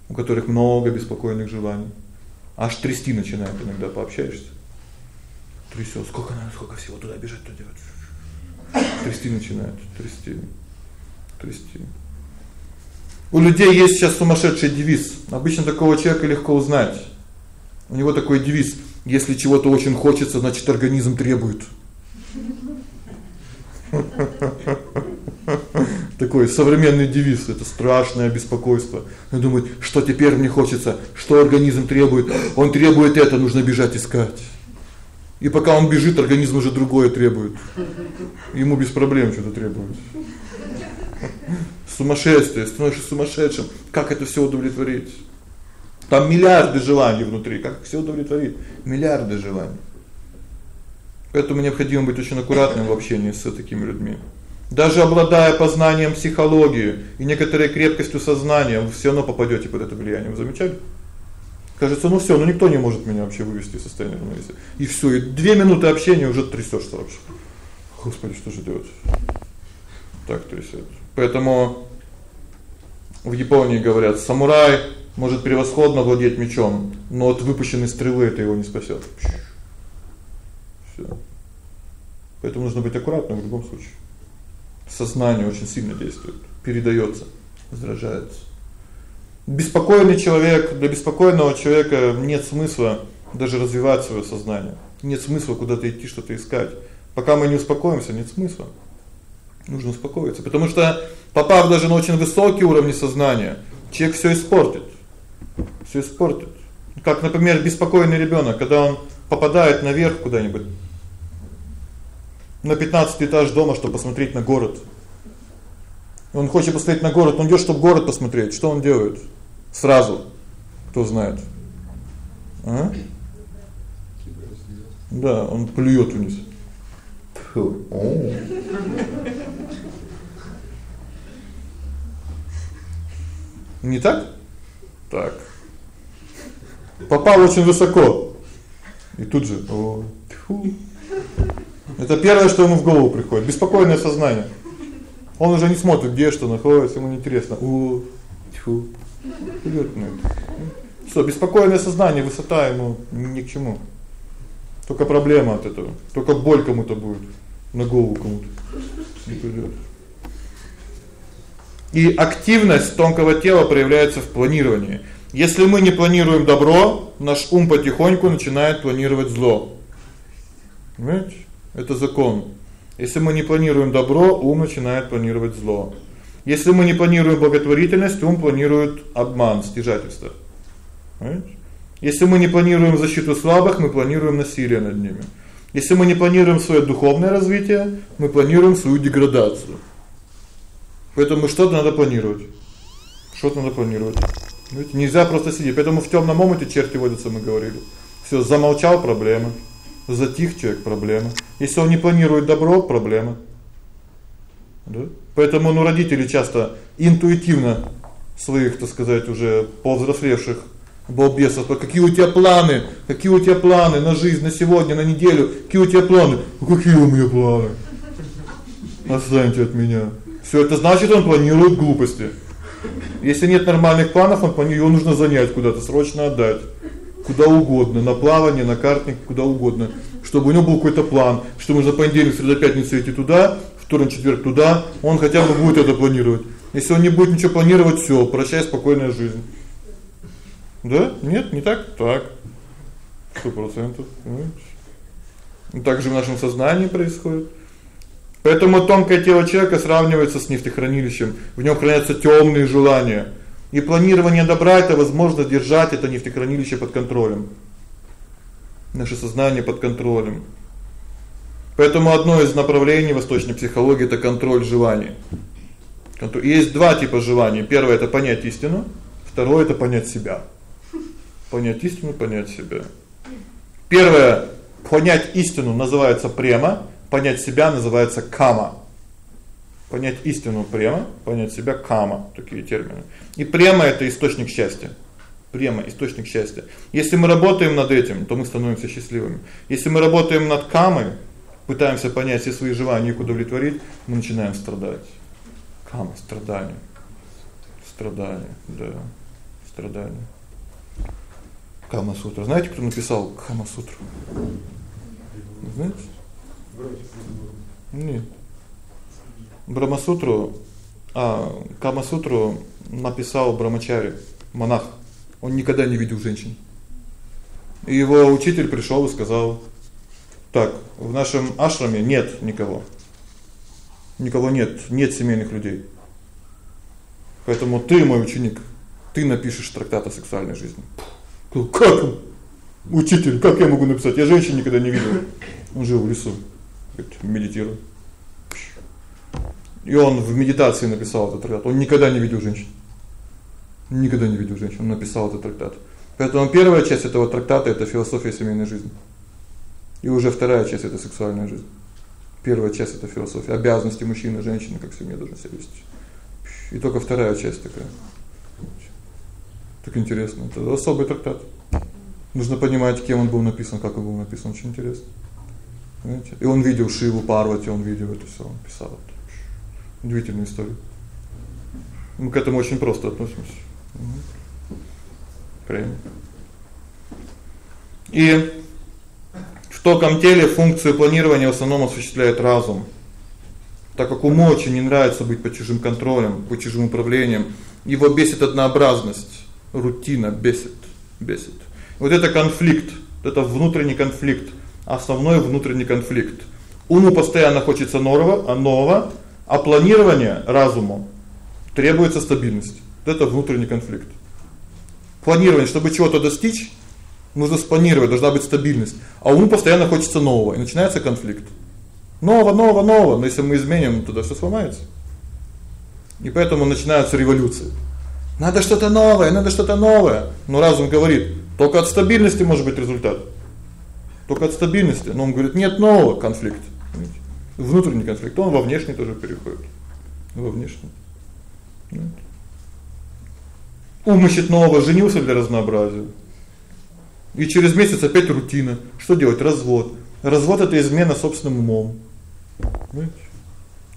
у которых много беспокойных желаний. Аж трясти начинает иногда пообщаешься. Трясёт, сколько надо, сколько всего туда бежать, туда делать. Трясти начинает, трясти. Трясти. У людей есть сейчас сумасшедший девиз. Обычно такого человека легко узнать. У него такой девиз: если чего-то очень хочется, значит организм требует. Такой современный девиз это страшное беспокойство. Он думает, что теперь мне хочется, что организм требует. Он требует это, нужно бежать искать. И пока он бежит, организм уже другое требует. Ему без проблем что-то требует. Сумасшествие, становишься сумасшедшим. Как это всё удовлетворить? Там миллиарды желаний внутри, как всё удовлетворить? Миллиарды желаний. Поэтому необходимо быть очень аккуратным в общении с такими людьми. Даже обладая познанием психологии и некоторой крепкостью сознания, вы всё равно попадёте под это влияние. Вы замечали? Кажется, ну всё, ну никто не может меня вообще вывести из состояния равновесия. И всё, и 2 минуты общения уже трясёшься вообще. Господи, что же делать? Так трясёт. Поэтому в Японии говорят: самурай может превосходно владеть мечом, но от выпущенной стрелы это его не спасёт. Всё. Поэтому нужно быть аккуратным в любом случае. Сознание очень сильно действует, передаётся, раздражается. Беспокойный человек, для беспокойного человека нет смысла даже развивать своё сознание. Нет смысла куда-то идти, что-то искать. Пока мы не успокоимся, нет смысла. Нужно успокоиться, потому что попав даже на очень высокий уровень сознания, человек всё испортит. Всё испортит. Как, например, беспокойный ребёнок, когда он попадает наверх куда-нибудь на 15 этаж дома, чтобы посмотреть на город. Он хочет посмотреть на город, он идёт, чтобы город посмотреть. Что он делает? Сразу. Кто знает? А? Да, он плюёт вниз. Фу. Не так? Так. Попал очень высоко. И тут же, о, тьфу. Это первое, что ему в голову приходит беспокойное сознание. Он уже не смотрит, где что находится, ему не интересно. У, тьфу. Идёт на Всё, беспокойное сознание, высота ему ни к чему. Только проблема от этого. Только боль кому-то будет на голову кому-то. И активность тонкого тела проявляется в планировании. Если мы не планируем добро, наш ум потихоньку начинает планировать зло. Понимаете? Это закон. Если мы не планируем добро, ум начинает планировать зло. Если мы не планируем благотворительность, ум планирует обман, стяжательство. Понимаете? Если мы не планируем защиту слабых, мы планируем насилие над ними. Если мы не планируем своё духовное развитие, мы планируем свою деградацию. Поэтому что-то надо планировать. Что-то надо планировать. Знаете, нельзя просто сидеть. Поэтому в тёмном омуте черти водятся, мы говорили. Всё, замолчал проблема. Затих человек проблема. Если он не планирует добро проблема. Да? Поэтому ну родители часто интуитивно своих, так сказать, уже повзрослевших балбесов, а какие у тебя планы? Какие у тебя планы на жизнь, на сегодня, на неделю? Какие у тебя планы? Какие у меня планы? Отстаньте от меня. Всё это значит, он планирует глупости. Если нет нормальных планов, он планирует, его нужно занять куда-то, срочно отдать. Куда угодно, на плавание, на картинг, куда угодно, чтобы у него был какой-то план, что нужно понедельник, среда, пятница идти туда, вторник, четверг туда, он хотя бы будет это планировать. Если он не будет ничего планировать, всё, прощай спокойная жизнь. Да? Нет, не так? Так. 100%. Ну так же в нашем сознании происходит. Поэтому тонкое тело человека сравнивается с нефтехранилищем. В нём хранятся тёмные желания. И планирование добра это возможно держать это нефтехранилище под контролем. Наше сознание под контролем. Поэтому одно из направлений восточной психологии это контроль желаний. Есть два типа желаний. Первое это понять истину, второе это понять себя. Понять истину, понять себя. Первое понять истину называется према, понять себя называется кама. Понять истину према, понять себя кама такие термины. И према это источник счастья. Према источник счастья. Если мы работаем над этим, то мы становимся счастливыми. Если мы работаем над камой, пытаемся понять все свои желания и удовлетворить, мы начинаем страдать. Кама страдание. Страдание, да. Страдание. Кама-сутра. Знаете, кто написал Кама-сутру? Знаете? Нет. Брахмасутру, а Кама-сутру написал Брамачари, монах. Он никогда не видел женщин. И его учитель пришёл и сказал: "Так, в нашем ашраме нет никого. Никого нет, нет семейных людей. Поэтому ты мой ученик. Ты напишешь трактат о сексуальной жизни". Как? Учитель, как я могу написать? Я женщин никогда не видел. Он жил в лесу. Медитирует. И он в медитации написал этот трактат. Он никогда не видел женщин. Никогда не видел женщин. Он написал этот трактат. Поэтому первая часть этого трактата это философия семейной жизни. И уже вторая часть это сексуальная жизнь. Первая часть это философия обязанности мужчины и женщины, как в семье должны себя вести. И только вторая часть такая. Так интересно. Это особый трактат. Нужно понимать, кем он был написан, как он был написан, очень интересно. Понимаете? И он видел Шиву, Парвати, он видел это всё, он писал. Удивительная история. Мы к этому очень просто относимся. Угу. Прям. И в током теле функцию планирования в основном осуществляет разум. Так как уму очень не нравится быть под чужим контролем, под чужим управлением, его бесит однообразность рутина бесит, бесит. Вот это конфликт, это внутренний конфликт, основной внутренний конфликт. Уму постоянно хочется нового, а нового, а планирование разуму требуется стабильность. Это внутренний конфликт. Планирование, чтобы чего-то достичь, нужно спланировать, должна быть стабильность. А уму постоянно хочется нового, и начинается конфликт. Нового, нового, нового, но если мы изменим, то всё сломается. И поэтому начинаются революции. Надо что-то новое, надо что-то новое. Но разум говорит: только от стабильности может быть результат. Только от стабильности. Но он говорит: нет нового конфликт. Внутренний конфликт, он во внешний тоже переходит. Во внешний. Ум ищет нового, женился для разнообразия. И через месяц опять рутина. Что делать? Развод. Развод это измена собственным умом. Понимаете?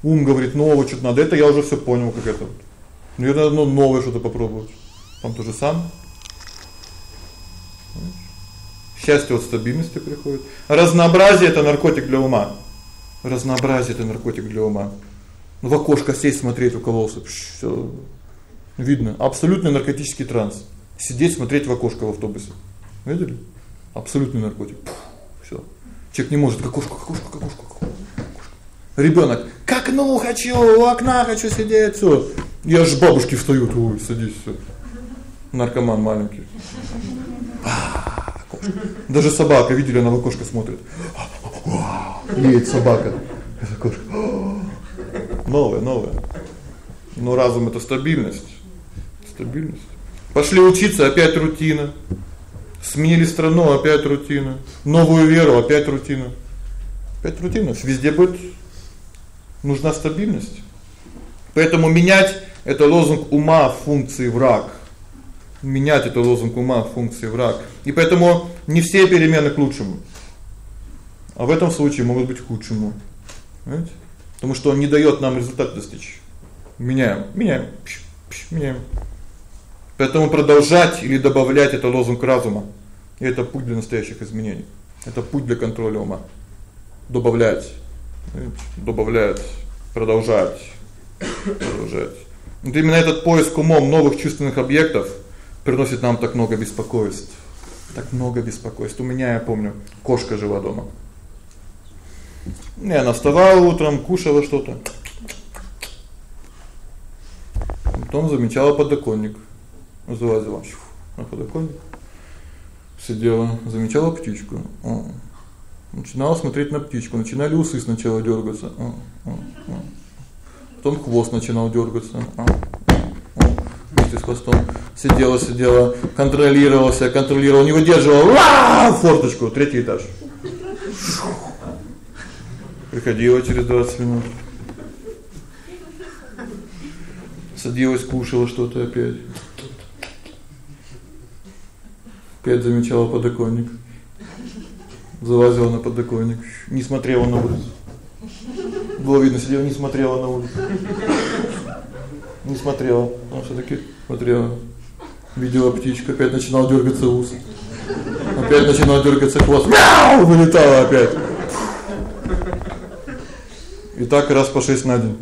Ум говорит: "Нового что-то надо". Это я уже всё понял, как это. Мне надо ну, новое что-то попробовать. Там то же самое. Счастье от стабильности приходит. Разнообразие это наркотик для ума. Разнообразие это наркотик для ума. Ну в окошко сесть, смотреть, укололся, всё видно. Абсолютный наркотический транс. Сидеть, смотреть в окошко в автобусе. Видели? Абсолютный наркотик. Всё. Человек не может к окошку, к окошку, к окошку. Ребёнок: "К окну хочу, у окна хочу сидеть", всё. Я ж бабушки встают, ой, садись всё. Наркоман маленький. Даже собака, видели, она в окошко смотрит. Леет собака. Это окошко. Новое, новое. Но разум это стабильность. Стабильность. Пошли учиться, опять рутина. Сменили страну, опять рутина. Новую веру, опять рутина. Опять рутина. Везде будет нужна стабильность. Поэтому менять это лозунг ума функции враг. Менять это лозунг ума функции враг. И поэтому не все перемены к лучшему. А в этом случае могут быть к худшему. Понимаете? Потому что он не даёт нам результат достичь. Меняем, меняем, меняем. Поэтому продолжать или добавлять это лозунг разума. Это путь для настоящих изменений. Это путь для контроля ума. Добавлять, добавлять, продолжать, продолжать. Вот именно этот поиск умом новых чувственных объектов приносит нам так много беспокойств. Так много беспокойств. У меня, я помню, кошка жила дома. И она вставала утром, кушала что-то. Потом замечала подоконник. Залазила на подоконник. Сидела, замечала птичку. О. Начинала смотреть на птичку, начинали усы сначала дёргаться. О, о. Потом хвост начинал дёргаться. О. Вместе с хвостом сидела, сидела, контролировала себя, контролировала, не выдерживала. Ва! Форточку, третий этаж. Приходила через 20 минут. Садилась, кушала что-то опять. Опять замечала подоконник. Залазила на подоконник, не смотрела на улицу. Было видно, сидела, не смотрела на улицу. Не смотрела, но всё таки смотрела. Видела птичку, опять начинал дёргаться ус. Опять начинал дёргаться хвост. Мяу! Вылетала опять. И так раз по 6 на день.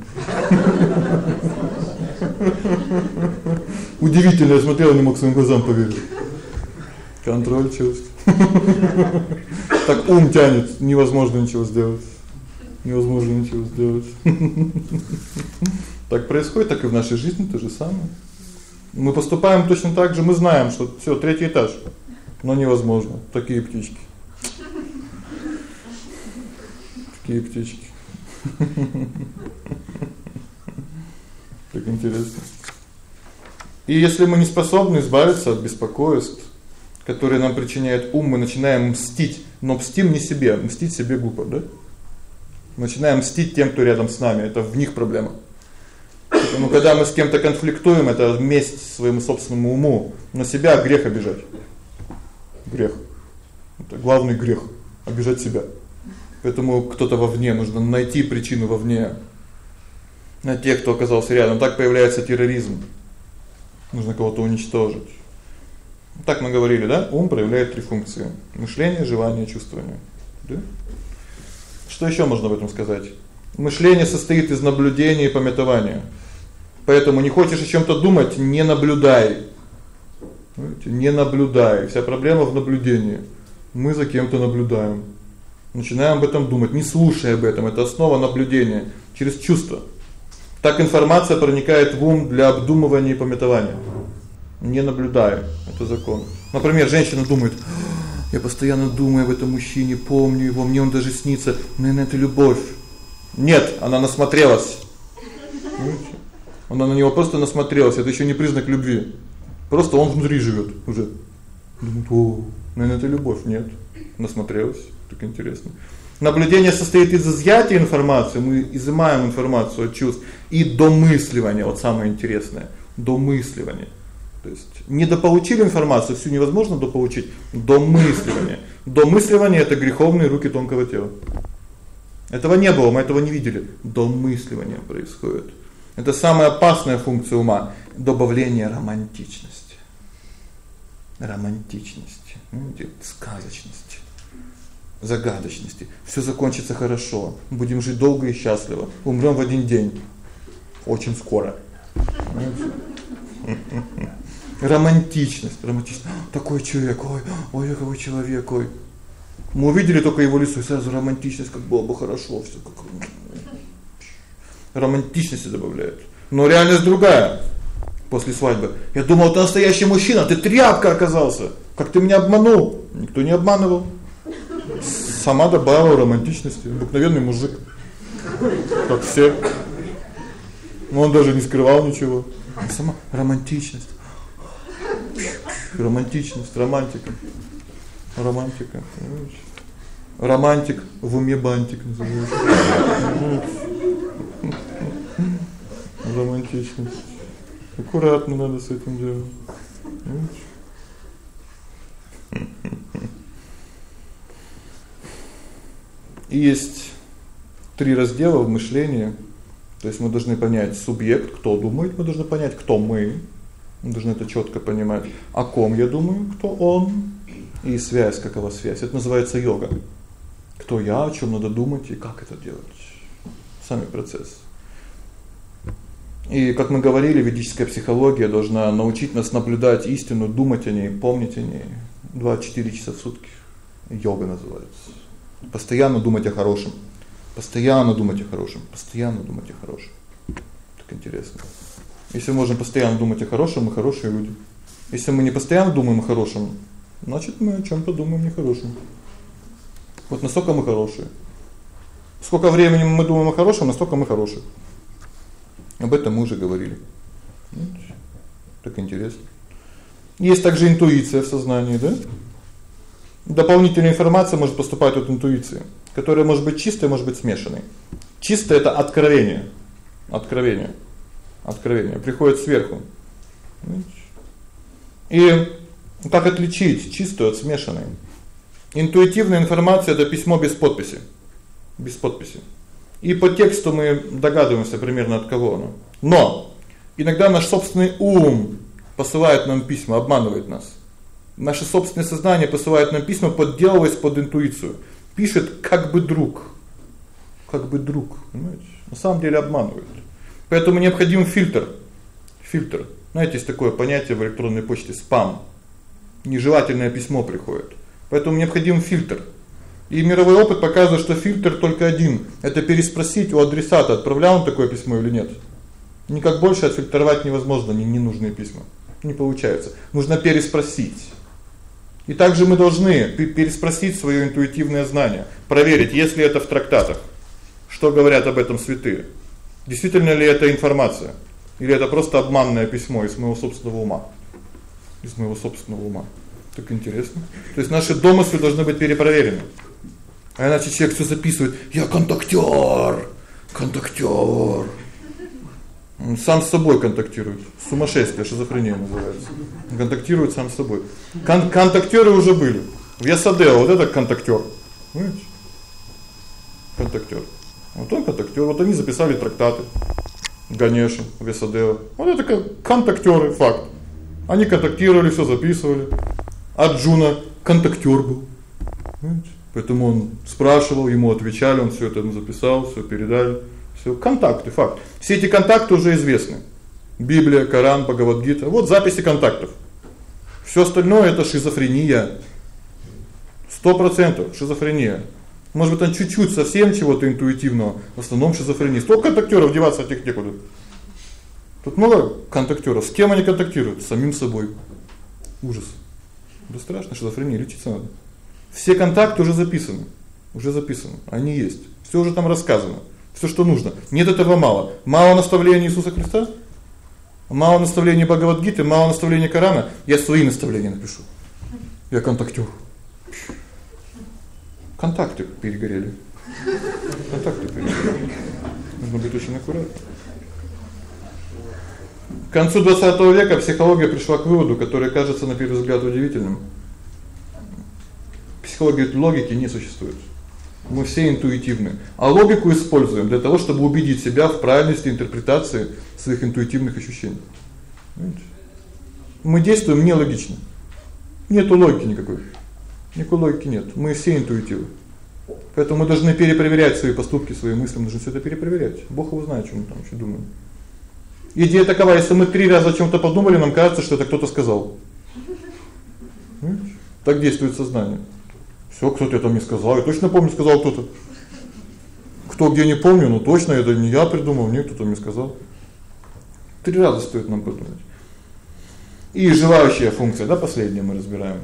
Удивительно, я смотрел, не мог своим глазам поверить. Контроль чувств. [LAUGHS] Так ум тянет, невозможно ничего сделать. Невозможно ничего сделать. [LAUGHS] Так происходит, так и в нашей жизни то же самое. Мы поступаем точно так же, мы знаем, что всё, третий этаж. Но невозможно. Такие птички. Такие птички. [LAUGHS] Так интересно. И если мы не способны избавиться от беспокойств, которые нам причиняет ум, мы начинаем мстить, но мстим не себе, мстить себе глупо, да? Начинаем мстить тем, кто рядом с нами, это в них проблема. Поэтому когда мы с кем-то конфликтуем, это месть своему собственному уму, на себя грех обижать. Грех. Это главный грех обижать себя. Поэтому кто-то вовне нужно найти причину вовне. На тех, кто оказался рядом, так появляется терроризм. Нужно кого-то уничтожить. Так мы говорили, да? Ум проявляет три функции: мышление, желание, чувствование. Да? Что ещё можно об этом сказать? Мышление состоит из наблюдения и памятования. Поэтому не хочешь о чём-то думать, не наблюдай. Знаете, не наблюдай. Вся проблема в наблюдении. Мы за кем-то наблюдаем. Начинаем об этом думать, не слушая об этом. Это основа наблюдения через чувства. Так информация проникает в ум для обдумывания и памятования. Не наблюдаем. Это закон. Например, женщина думает: "Я постоянно думаю об этом мужчине, помню его, мне он даже снится. Наверное, это любовь". Нет, она насмотрелась. Она на него просто насмотрелась. Это ещё не признак любви. Просто он внутри живёт уже. Думает: "О, наверное, это любовь". Нет. Насмотрелась. Так интересно. Наблюдение состоит из изъятия информации, мы изымаем информацию от чувств и домысливания, вот самое интересное, домысливание. То есть не дополучили информацию, всю невозможно дополучить, домысливание. Домысливание это греховные руки тонкого тела. Этого не было, мы этого не видели. Домысливание происходит. Это самая опасная функция ума добавление романтичности. Романтичности, ну, сказочности загадочности. Всё закончится хорошо. Будем жить долго и счастливо. Умрём в один день. Очень скоро. Романтичность, романтичность. Такой человек, ой, ой, какой человек, ой. Мы увидели только его лицо, и сразу романтичность, как было бы хорошо, всё как романтичности добавляют. Но реальность другая. После свадьбы. Я думал, ты настоящий мужчина, ты тряпка оказался. Как ты меня обманул? Никто не обманывал сама добавила романтичности, обыкновенный мужик. Как все. Но он даже не скрывал ничего. Сама романтичность. Романтичность, романтика. Романтика. Романтик в уме бантик называется. Романтичность. Аккуратно надо с этим делать. есть три раздела в мышлении. То есть мы должны понять субъект, кто думает, мы должны понять, кто мы. Мы должны это чётко понимать. О ком я думаю, кто он и связь, какова связь. Это называется йога. Кто я, о чём надо думать и как это делать. Сами процесс. И как мы говорили, ведическая психология должна научить нас наблюдать истину, думать о ней, помнить о ней 24 часа в сутки. Йога называется. Постоянно думать о хорошем. Постоянно думать о хорошем, постоянно думать о хорошем. Так интересно. Если мы можем постоянно думать о хорошем, мы хорошие люди. Если мы не постоянно думаем о хорошем, значит, мы о чём-то думаем нехорошем. Вот насколько мы хорошие. Сколько времени мы думаем о хорошем, настолько мы хорошие. Об этом мы уже говорили. Так интересно. Есть также интуиция в сознании, да? Дополнительная информация может поступать от интуиции, которая может быть чистой, может быть смешанной. Чистое это откровение. Откровение. Откровение приходит сверху. И как отличить чистую от смешанной? Интуитивная информация это письмо без подписи. Без подписи. И по тексту мы догадываемся примерно от кого оно. Но иногда наш собственный ум посылает нам письма, обманывает нас. Наше собственное сознание посылает нам письма, подделываясь под интуицию. Пишет как бы друг. Как бы друг, понимаете? На самом деле обманывает. Поэтому необходим фильтр. Фильтр. Знаете, есть такое понятие в электронной почте спам. Нежелательное письмо приходит. Поэтому необходим фильтр. И мировой опыт показывает, что фильтр только один это переспросить у адресата, отправлял он такое письмо или нет. Никак больше отфильтровать невозможно не ненужные письма. Не получается. Нужно переспросить. И также мы должны переспросить своё интуитивное знание, проверить, есть ли это в трактатах. Что говорят об этом святые? Действительно ли это информация или это просто обманное письмо из моего собственного ума? Из моего собственного ума. Так интересно. То есть наши домыслы должны быть перепроверены. А иначе человек всё записывает: "Я контактёр, контактёр". Он сам с собой контактирует. Сумасшествие, шизофрения называется. Контактирует сам с собой. Кон контактёры уже были. В Ясадео вот это контактёр. Понимаете? Контактёр. Вот он контактёр. Вот они записали трактаты. Ганеша, Весадео. Вот это как контактёры, факт. Они контактировали, всё записывали. Арджуна контактёр был. Понимаете? Поэтому он спрашивал, ему отвечали, он всё это записал, всё передали. Всё контакты, факт. Все эти контакты уже известны. Библия, Коран, Бхагавад-гита. Вот записи контактов. Всё остальное это шизофрения. 100% шизофрения. Может быть, он чуть-чуть совсем чего-то интуитивного, в основном шизофрения. Столько контактёров деваться от них некуда. Тут много контактёров. С кем они контактируют? С самим собой. Ужас. Да страшно, шизофрения лечиться надо. Все контакты уже записаны. Уже записаны. Они есть. Всё уже там рассказано. Всё, что нужно. Нет этого мало. Мало наставлений Иисуса Христа? Мало наставлений Бхагавад-гиты, мало наставлений Корана. Я свои наставления напишу. Я контактёр. Контакты перегорели. Контакты перегорели. Нужно быть очень аккуратным. К концу 20 века психология пришла к выводу, который кажется на первый взгляд удивительным. Психологии логики не существует. Мы все интуитивны. А логику используем для того, чтобы убедить себя в правильности интерпретации своих интуитивных ощущений. Понимаете? Мы действуем нелогично. Нету логики никакой. Никакой логики нет. Мы все интуитивы. Поэтому мы должны перепроверять свои поступки, свои мысли, мы должны всё это перепроверять. Бог его знает, что мы там что думаем. Идея такова, если мы три раза о чём-то подумали, нам кажется, что это кто-то сказал. Так действует сознание. Всё, кто-то это мне сказал. Я точно помню, сказал кто-то. Кто где не помню, но точно это не я придумал, мне кто-то мне сказал. Три раза стоит нам подумать. И желающая функция, да, последняя мы разбираем.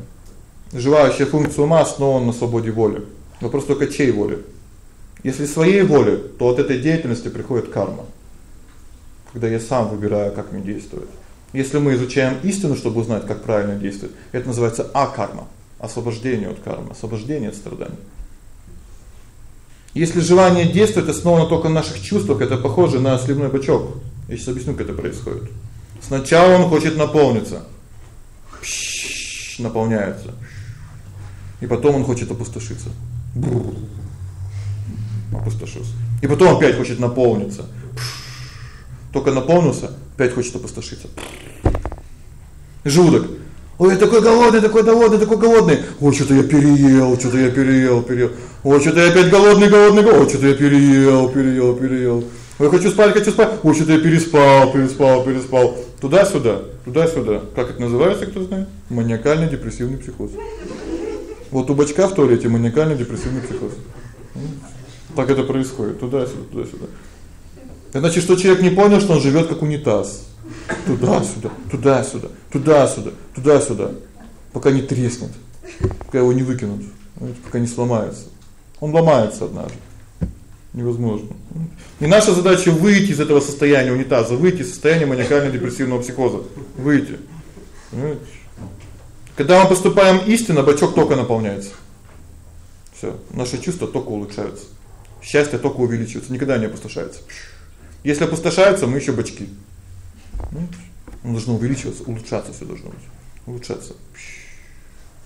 Желающая функция ума основана на свободе воли. Вопрос только чьей воли. Если своей воли, то от этой деятельности приходит карма. Когда я сам выбираю, как мне действовать. Если мы изучаем истину, чтобы узнать, как правильно действовать, это называется акарма освобождение от кармы, освобождение от страданий. Если желание действовать основано только на наших чувствах, это похоже на сливной бачок. Я сейчас объясню, как это происходит. Сначала он хочет наполниться. Пш, наполняется. И потом он хочет опустошиться. Опустошился. И потом опять хочет наполниться. Только наполнился, опять хочет опустошиться. Желудок. Ой, я такой голодный, такой голодный, такой голодный. Ой, что-то я переел, что-то я переел, переел. Ой, что-то я опять голодный, голодный, голодный. Ой, что-то я переел, переел, переел. Ой, хочу спать, хочу спать. Ой, что-то я переспал, переспал, переспал. Туда-сюда, туда-сюда. Как это называется, кто знает? Маниакальный депрессивный психоз. Вот у бачка в туалете маниакальный депрессивный психоз. Так это происходит. Туда-сюда, туда-сюда. Значит, что человек не понял, что он живёт как унитаз. Туда-сюда, туда-сюда, туда-сюда, туда-сюда, пока не треснет, пока его не выкинут, пока не сломается. Он ломается однажды. Невозможно. И наша задача выйти из этого состояния унитаза, выйти из состояния маниакально-депрессивного психоза, выйти. Понимаете? Когда мы поступаем истинно, бачок только наполняется. Всё, наши чувства только улучшаются. Счастье только увеличивается, никогда не опустошается. Если опустошается, мы ещё бачки. Ну, должно увеличиваться, улучшаться всё должно быть. Улучшаться.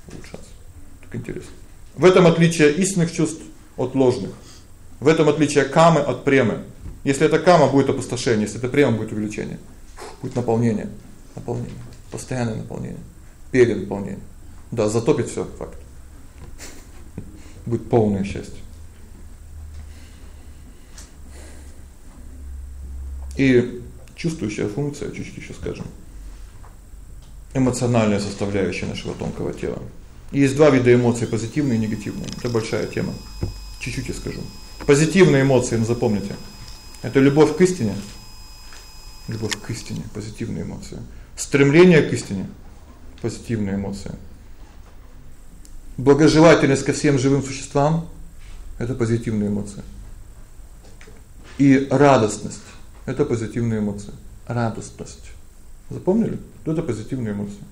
Улучшаться. Так интересно. В этом отличие истинных чувств от ложных. В этом отличие камы от премы. Если это кама будет опустошение, если это према будет увеличение. Будет наполнение, наполнение, постоянное наполнение, перенаполнение. Да, затопит всё, факт. Будет полное счастье. И чувствующая функция, чуть-чуть ещё скажем. Эмоциональная составляющая нашего тонкого тела. Есть два вида эмоций: позитивные и негативные. Это большая тема. Чуть-чуть я скажу. Позитивные эмоции, ну запомните. Это любовь к истине. Любовь к истине, позитивные эмоции. Стремление к истине позитивные эмоции. Благожелательность ко всем живым существам это позитивные эмоции. И радостность это позитивные эмоции. Радостность. Запомнили? Это позитивные эмоции.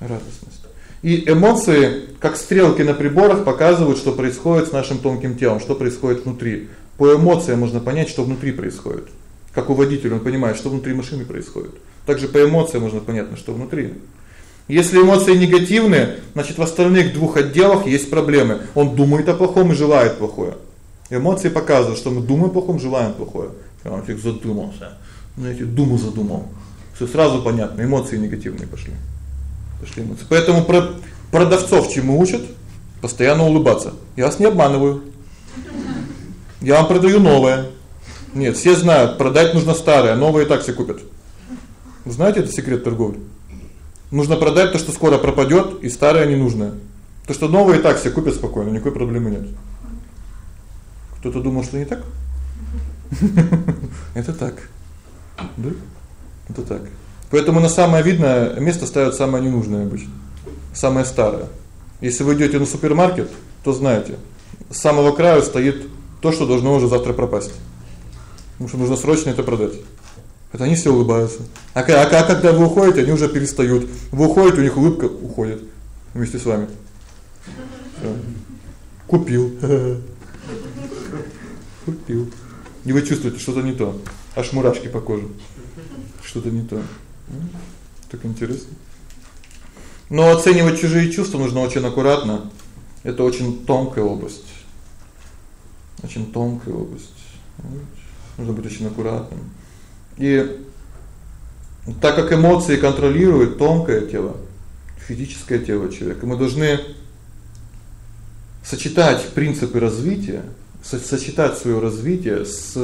Радостность. И эмоции, как стрелки на приборах, показывают, что происходит с нашим тонким телом, что происходит внутри. По эмоциям можно понять, что внутри происходит. Как у водителя, он понимает, что внутри машины происходит. Также по эмоциям можно понять, что внутри. Если эмоции негативные, значит, в остальных двух отделах есть проблемы. Он думает о плохом и желает плохое. Эмоции показывают, что мы думаем о плохом, желаем плохое. Он их задумался. Знаете, думу задумал. Всё сразу понятно, эмоции негативные пошли. Пошли эмоции. Поэтому про продавцов чему учат? Постоянно улыбаться. Я вас не обманываю. Я вам продаю новое. Нет, все знают, продать нужно старое, новое и так все купят. Знаете это секрет торговли? Нужно продать то, что скоро пропадёт, и старое не нужно. То, что новое и так все купят спокойно, никакой проблемы нет. Кто-то думал, что не так? [LAUGHS] Это так. Да? Это так. Поэтому на самое видное место ставят самое ненужное обычно. Самое старое. Если вы идёте на супермаркет, то знаете, с самого края стоит то, что должно уже завтра пропасть. Потому что нужно срочно это продать. Это они все улыбаются. А, а, а когда вы уходите, они уже перестают. Вы уходите, у них улыбка уходит вместе с вами. Всё. Купил. [LAUGHS] Купил. И вы чувствуете, что-то не то. Аж мурашки по коже. Что-то не то. Так интересно. Но оценивать чужие чувства нужно очень аккуратно. Это очень тонкая область. Очень тонкая область. Нужно быть очень аккуратным. И так как эмоции контролируют тонкое тело, физическое тело человека, мы должны сочетать принципы развития сочетать своё развитие с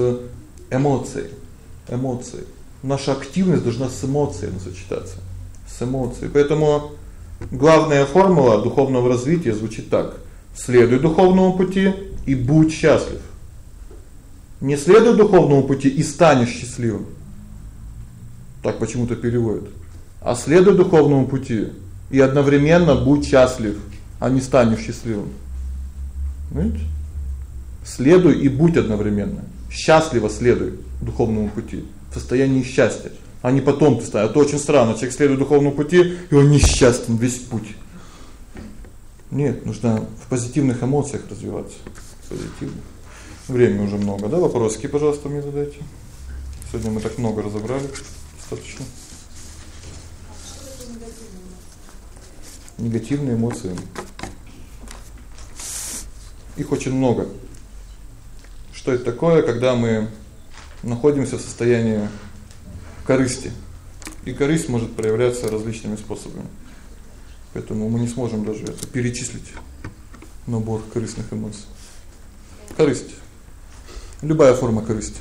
эмоцией. Эмоцией. Наша активность должна с эмоциями сочетаться. С эмоцией. Поэтому главная формула духовного развития звучит так: следуй духовному пути и будь счастлив. Не следуй духовному пути и станешь счастливым. Так почему-то переводят. А следуй духовному пути и одновременно будь счастлив, а не станешь счастливым. Понимаете? Следуй и будь одновременно. Счастливо следуй духовному пути, в состоянии счастья, а не потом ты станешь. Это очень странно, человек следует духовному пути, и он несчастен весь путь. Нет, нужно в позитивных эмоциях развиваться. Позитивно. Времени уже много, да? Вопросики, пожалуйста, мне задайте. Сегодня мы так много разобрали. Достаточно. Негативные эмоции. Их очень много Что это такое, когда мы находимся в состоянии корысти? И корысть может проявляться различными способами. Поэтому мы не сможем даже это перечислить набор корыстных эмоций. Корысть. Любая форма корысти.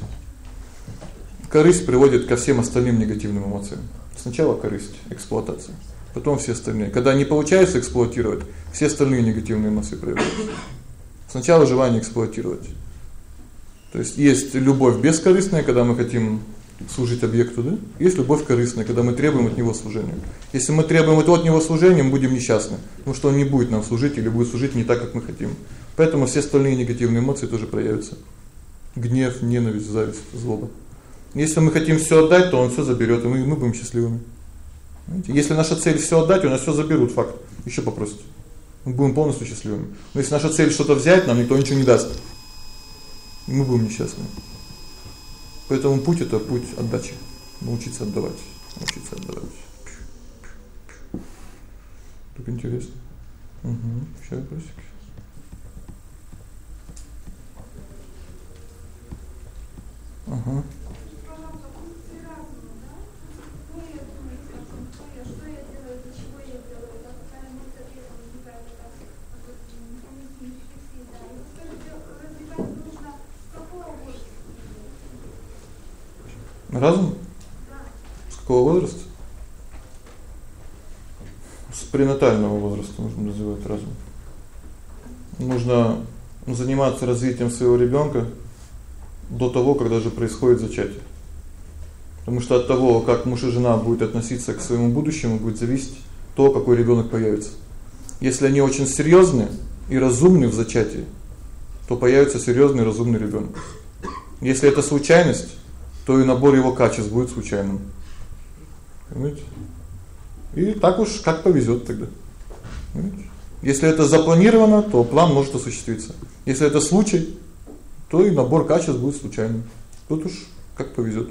Корысть приводит ко всем остальным негативным эмоциям. Сначала корысть, эксплуатация, потом все остальные. Когда не получается эксплуатировать, все остальные негативные эмоции проявляются. Сначала желание эксплуатировать. То есть есть любовь бескорыстная, когда мы хотим служить объекту, да? Есть любовь корыстная, когда мы требуем от него служения. Если мы требуем от него служения, мы будем несчастны, потому что он не будет нам служить или будет служить не так, как мы хотим. Поэтому все остальные негативные эмоции тоже проявятся. Гнев, ненависть, зависть, злоба. Если мы хотим всё отдать, то он всё заберёт, и мы мы будем счастливыми. Знаете, если наша цель всё отдать, у нас всё заберут, факт. Ещё попросите. Мы будем полностью счастливыми. Но если наша цель что-то взять, нам никто ничего не даст. Мы будем несчастны. Поэтому путь это путь отдачи. Научиться отдавать, научиться отдавать. Так интересно. Угу. Ещё вопросики? Ага. Разум? С какого возраста? С пренатального возраста нужно развивать разум. Нужно заниматься развитием своего ребёнка до того, когда же происходит зачатие. Потому что от того, как муж и жена будут относиться к своему будущему, будет зависеть то, какой ребёнок появится. Если они очень серьёзны и разумны в зачатии, то появится серьёзный разумный ребёнок. Если это случайность, то и набор его качеств будет случайным. Понимаете? И так уж как повезёт тогда. Понимаете? Если это запланировано, то план может осуществиться. Если это случай, то и набор качеств будет случайным. Тут уж как повезёт.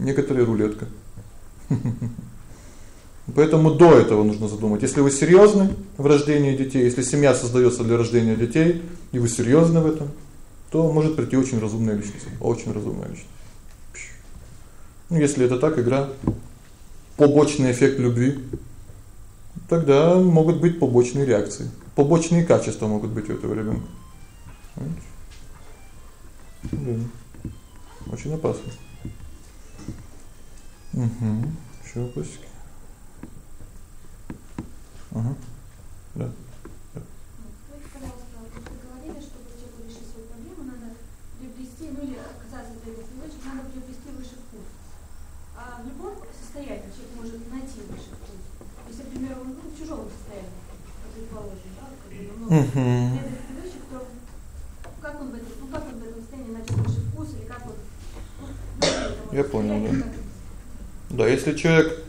Некоторая рулетка. [LAUGHS] Поэтому до этого нужно задумать. Если вы серьёзны в рождении детей, если семья создаётся для рождения детей, и вы серьёзны в этом, то может прийти очень разумная личность, очень разумная личность. Ну, если это так игра побочный эффект любви, тогда могут быть побочные реакции. Побочные качества могут быть у этого ребёнка. Да. Очень опасно. Угу. Ещё вопросики? Ага. Да. Если человек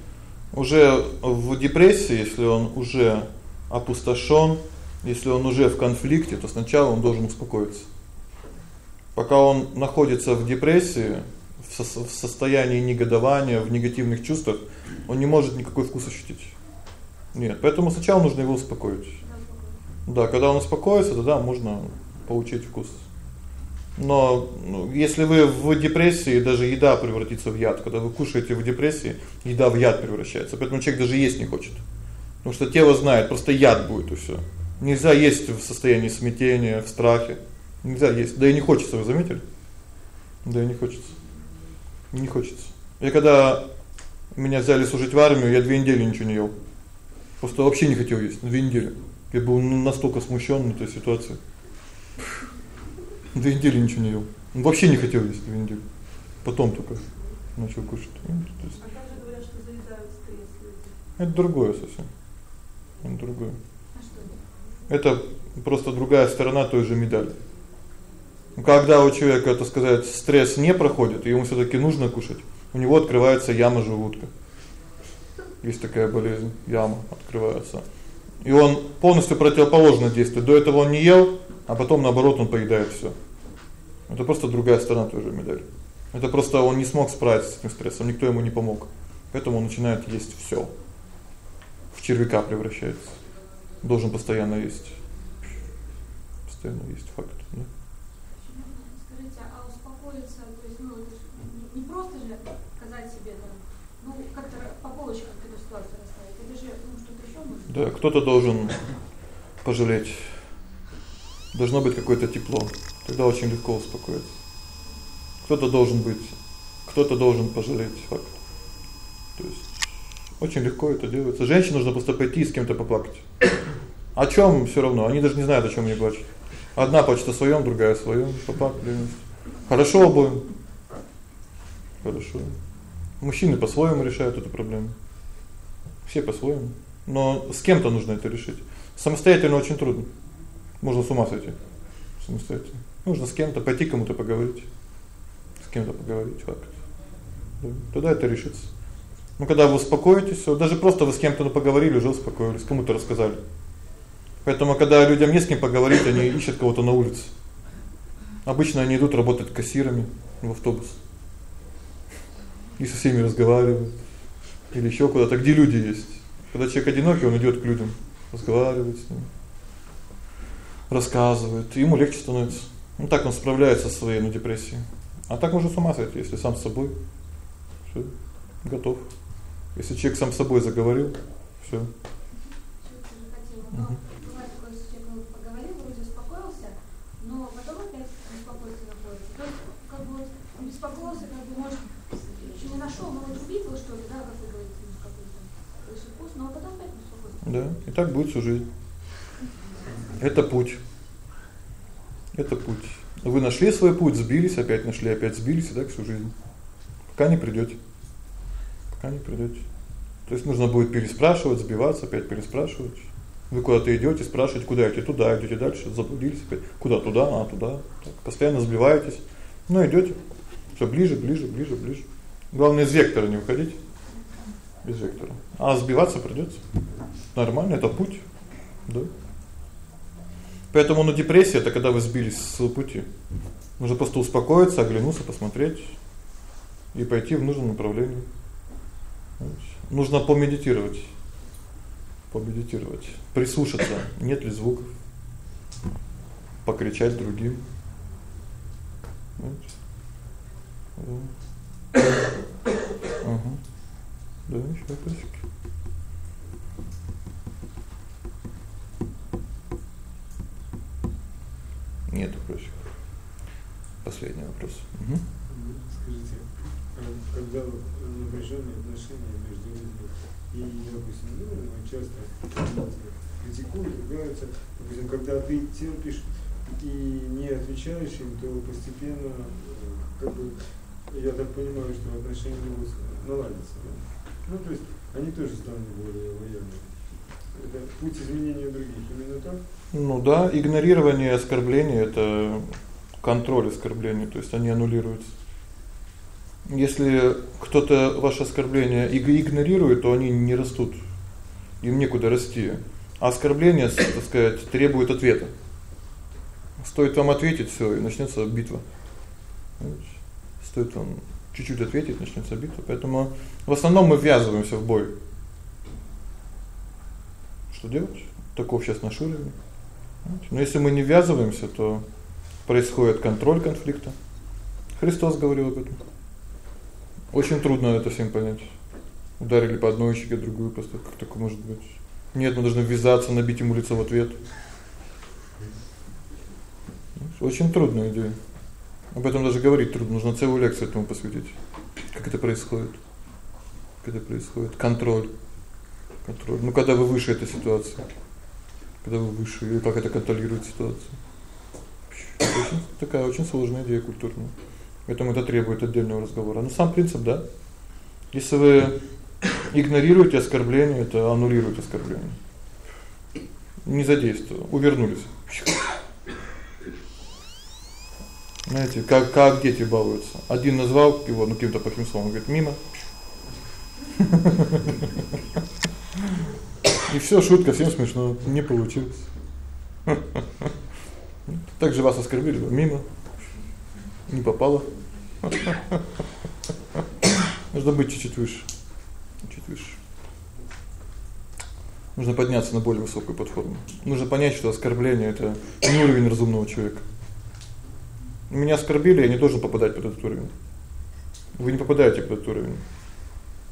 уже в депрессии, если он уже опустошён, если он уже в конфликте, то сначала он должен успокоиться. Пока он находится в депрессии, в состоянии негодования, в негативных чувствах, он не может никакой вкус ощутить. Нет, поэтому сначала нужно его успокоить. Да, когда он успокоится, тогда можно получить вкус. Но ну, если вы в депрессии, даже еда превратится в яд. Когда вы кушаете в депрессии, еда в яд превращается. Поэтому человек даже есть не хочет. Потому что тело знает, просто яд будет и всё. Нельзя есть в состоянии смятения, в страхе. Нельзя есть. Да и не хочется, вы заметили? Да и не хочется. Не хочется. Я когда меня взяли служить в армию, я две недели ничего не ел. Просто вообще не хотел есть, две недели. Я был настолько смущён этой ситуацией. [LAUGHS] Две недели ничего не ел. Он вообще не хотел есть две недели. Потом только начал кушать. Ну, то есть А говорят, что заедают стресс Это другое совсем. Это другое. А что это? Это просто другая сторона той же медали. Когда у человека, это сказать, стресс не проходит, и ему всё-таки нужно кушать, у него открывается яма желудка. Есть такая болезнь, яма открывается. И он полностью противоположно действует. До этого он не ел, а потом наоборот он поедает всё. Это просто другая сторона той же медали. Это просто он не смог справиться с этим стрессом, никто ему не помог. Поэтому он начинает есть всё. В червяка превращается. Должен постоянно есть. Постоянно есть факт, да? находится, то есть, ну, не, не просто же сказать себе там, ну, как-то по полочкам эту ситуацию расставить. Это же ну, что-то еще нужно. Да, кто-то должен пожалеть. Должно быть какое-то тепло. Тогда очень легко успокоиться. Кто-то должен быть, кто-то должен пожалеть факт. То есть очень легко это делается. Женщине нужно просто пойти с кем-то поплакать. О чём всё равно, они даже не знают, о чём они плачут. Одна плачет о своём, другая о своём, поплакали. Хорошо обоим. Хорошо. Мужчины по-своему решают эту проблему. Все по-своему. Но с кем-то нужно это решить. Самостоятельно очень трудно. Можно с ума сойти. Самостоятельно. Нужно с кем-то пойти кому-то поговорить. С кем-то поговорить, факт. Да. Тогда это решится. Ну когда вы успокоитесь, всё, даже просто вы с кем-то ну, поговорили, уже успокоились, кому-то рассказали. Поэтому когда людям не с кем поговорить, они ищут кого-то на улице. Обычно они идут работать кассирами в автобус. И со всеми разговаривают. Или ещё куда-то, где люди есть. Когда человек одинокий, он идёт к людям, разговаривает с ними. Рассказывает, ему легче становится. Ну так он справляется со своей ну, депрессией. А так можно с ума сойти, если сам с собой всё готов. Если человек сам с собой заговорил, всё. Угу. беспокоился, как бы, может, еще не нашел, но вот увидел что-то, да, как вы говорите, какой-то выше вкус, но потом опять беспокоится. Да, и так будет всю жизнь. Это путь. Это путь. Вы нашли свой путь, сбились, опять нашли, опять сбились, и так всю жизнь. Пока не придёте. Пока не придёте. То есть нужно будет переспрашивать, сбиваться, опять переспрашивать. Вы куда-то идёте, спрашиваете, куда идти, туда, идёте дальше, заблудились опять. Куда туда, а туда. Так постоянно сбиваетесь. Ну идёте. Всё ближе, ближе, ближе, ближе. Главное из вектора не выходить. Без вектора. А сбиваться придётся. Нормально, это путь. Да. Поэтому ну депрессия это когда вы сбились с пути. Нужно просто успокоиться, оглянуться, посмотреть и пойти в нужном направлении. Нужно помедитировать. Помедитировать, прислушаться, нет ли звуков. Покричать другим. Понимаете? Ага. Да, ещё вопросики. Нет вопросов. Последний вопрос. Угу. Скажите, а когда напряжённые отношения между людьми и, допустим, ну, часто критикуют, ругаются, допустим, когда ты терпишь и не отвечаешь им, то постепенно как бы я так понимаю, что отношения могут наладиться. Да? Ну, то есть они тоже станут более лояльными. Это путь изменения других именно так? Ну да, игнорирование оскорбления это контроль оскорбления, то есть они аннулируются. Если кто-то ваше оскорбление игнорирует, то они не растут. Им некуда расти. А оскорбление, так сказать, требует ответа. Стоит вам ответить, всё, и начнётся битва. Стоит вам чуть-чуть ответить, начнётся битва. Поэтому в основном мы ввязываемся в бой. Что делать? Таков сейчас наш уровень. Но если мы не ввязываемся, то происходит контроль конфликта. Христос говорил об этом. Очень трудно это всем понять. Ударили по одной щеке, другую просто как такое может быть? Нет, мы должны ввязаться, набить ему лицо в ответ. Очень трудная идея. Об этом даже говорить трудно, нужно целую лекцию этому посвятить. Как это происходит? Как это происходит? Контроль. Контроль. Ну когда вы выше этой ситуации. Когда вы выше, и как это контролирует ситуацию. Очень такая очень сложная идея культурная. Поэтому это требует отдельного разговора. Но сам принцип, да. Если вы игнорируете оскорбление, это аннулирует оскорбление. Не задействовали, увернулись. Знаете, как как дети балуются. Один назвал его ну каким-то плохим словом, говорит: "Мимо". И всё, шутка, всем смешно, не получилось. Так же вас оскорбили, мимо. Не попало. Нужно быть чуть-чуть выше. Чуть выше. Нужно подняться на более высокую платформу. Нужно понять, что оскорбление это не уровень разумного человека. Меня оскорбили, я не должен попадать под этот уровень. Вы не попадаете под этот уровень.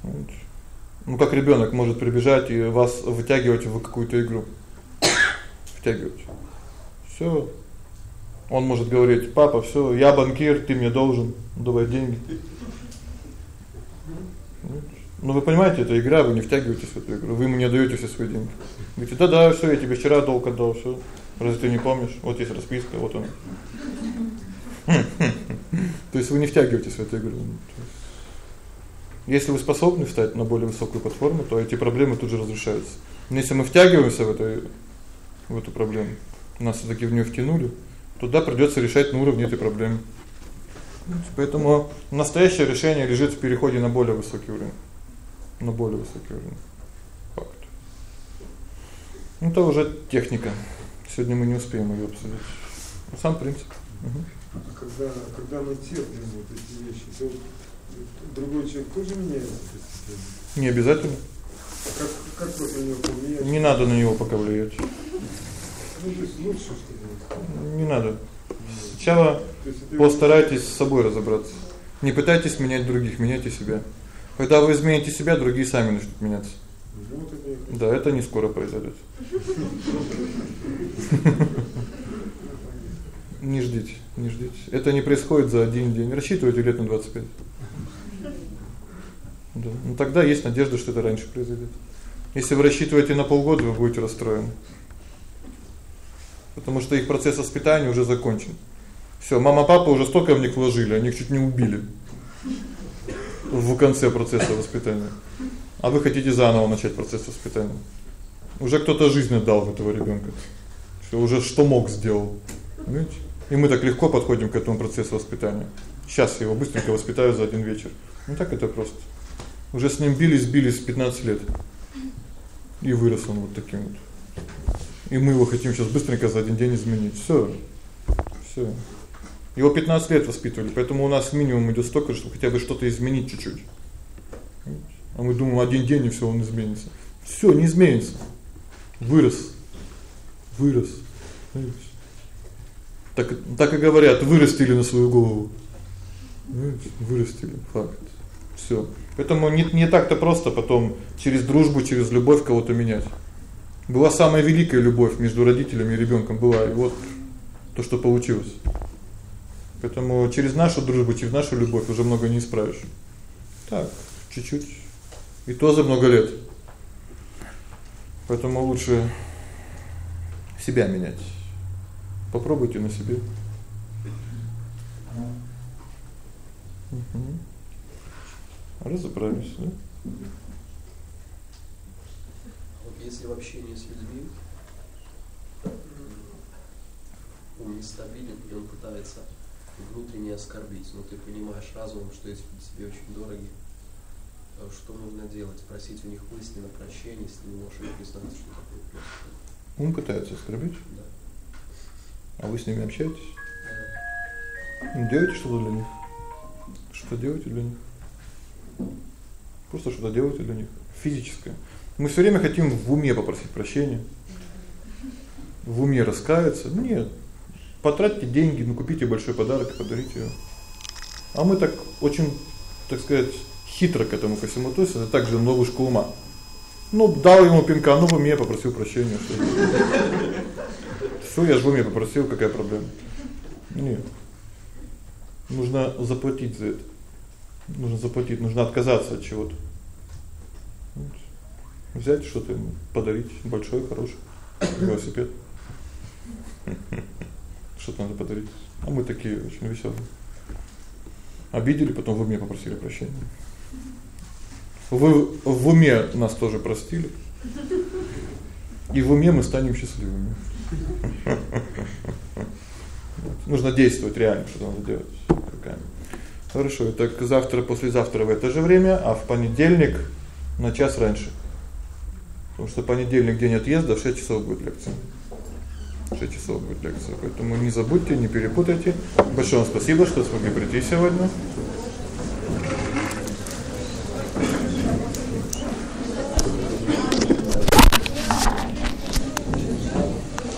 Вот. Ну как ребёнок может прибежать и вас вытягивать в какую-то игру. Втягивать. Всё. Он может говорить: "Папа, всё, я банкир, ты мне должен, давай деньги". Ну вы понимаете, это игра, вы не втягиваетесь в эту игру. Вы мне даёте все свои деньги. Говорите: "Да-да, всё, я тебе вчера долг отдал, всё. Разве ты не помнишь? Вот есть расписка, вот он". [LAUGHS] То есть вы не втягиваетесь в эту игру. Если вы способны встать на более высокую платформу, то эти проблемы тут же разрешаются. Но если мы втягиваемся в эту в эту проблему, нас всё таки в неё втянули, туда придётся решать на уровне этой проблемы. Поэтому настоящее решение лежит в переходе на более высокий уровень. На более высокий уровень. Факт. Ну это уже техника. Сегодня мы не успеем её обсудить. Сам принцип. Угу. А когда когда мы терпим вот эти вещи, то другой человек тоже меняется? Не обязательно. Как как вот на него повлиять? Не надо на него пока влиять. Ну, то есть лучше что-то. Не надо. Сначала постарайтесь с собой разобраться. Не пытайтесь менять других, меняйте себя. Когда вы измените себя, другие сами начнут меняться. Вот это Да, это не скоро произойдет. [LAUGHS] Не ждите, не ждите. Это не происходит за один день. Рассчитывайте лет на 25. Да. Ну тогда есть надежда, что это раньше произойдет. Если вы рассчитываете на полгода, вы будете расстроены. Потому что их процесс воспитания уже закончен. Всё, мама, папа уже столько в них вложили, они их чуть не убили. В конце процесса воспитания. А вы хотите заново начать процесс воспитания. Уже кто-то жизнь отдал этого ребёнка. Всё, уже что мог сделал. Понимаете? И мы так легко подходим к этому процессу воспитания. Сейчас я его быстренько воспитаю за один вечер. Ну так это просто. Уже с ним бились, бились 15 лет. И вырос он вот таким вот. И мы его хотим сейчас быстренько за один день изменить. Всё. Всё. Его 15 лет воспитывали, поэтому у нас минимум идёт столько, чтобы хотя бы что-то изменить чуть-чуть. А мы думаем, один день и всё, он изменится. Всё, не изменится. Вырос. Вырос. Так так и говорят, вырастили на свою голову. Понимаете? Вырастили факт. Всё. Поэтому не не так-то просто потом через дружбу, через любовь кого-то менять. Была самая великая любовь между родителями и ребёнком была, и вот то, что получилось. Поэтому через нашу дружбу, через нашу любовь уже много не исправишь. Так, чуть-чуть. И то за много лет. Поэтому лучше себя менять. Попробуйте на себе. Угу. Разобрались, да? Вот если в общении с людьми ум нестабилен, и он пытается внутренне оскорбить, но ты понимаешь разумом, что эти люди тебе очень дороги, что нужно делать? Просить у них мысленно прощения, если не можешь им признаться, что такое просто. Он пытается оскорбить? Да. А вы с ними общаетесь? Делаете что-то для них? Что делаете для них? Просто что-то делаете для них физическое. Мы всё время хотим в уме попросить прощения. В уме раскаяться. Нет. Потратьте деньги, ну купите большой подарок подарите его. А мы так очень, так сказать, хитро к этому всему относимся, так же ловушка ума. Ну, дал ему пинка, ну в уме попросил прощения, что. Всё, я уме попросил, какая проблема? Нет. Нужно заплатить за это. Нужно заплатить, нужно отказаться от чего-то. Взять что-то ему подарить, большой, хороший велосипед. Что-то надо подарить. А мы такие очень весёлые. Обидели, потом в уме попросили прощения. Вы в уме нас тоже простили. И в уме мы станем счастливыми. Нужно действовать реально, что надо делать. Какая. Хорошо, так завтра, послезавтра в это же время, а в понедельник на час раньше. Потому что понедельник день отъезда, в 6 часов будет лекция. 6 часов будет лекция. Поэтому не забудьте, не перепутайте. Большое вам спасибо, что смогли прийти сегодня.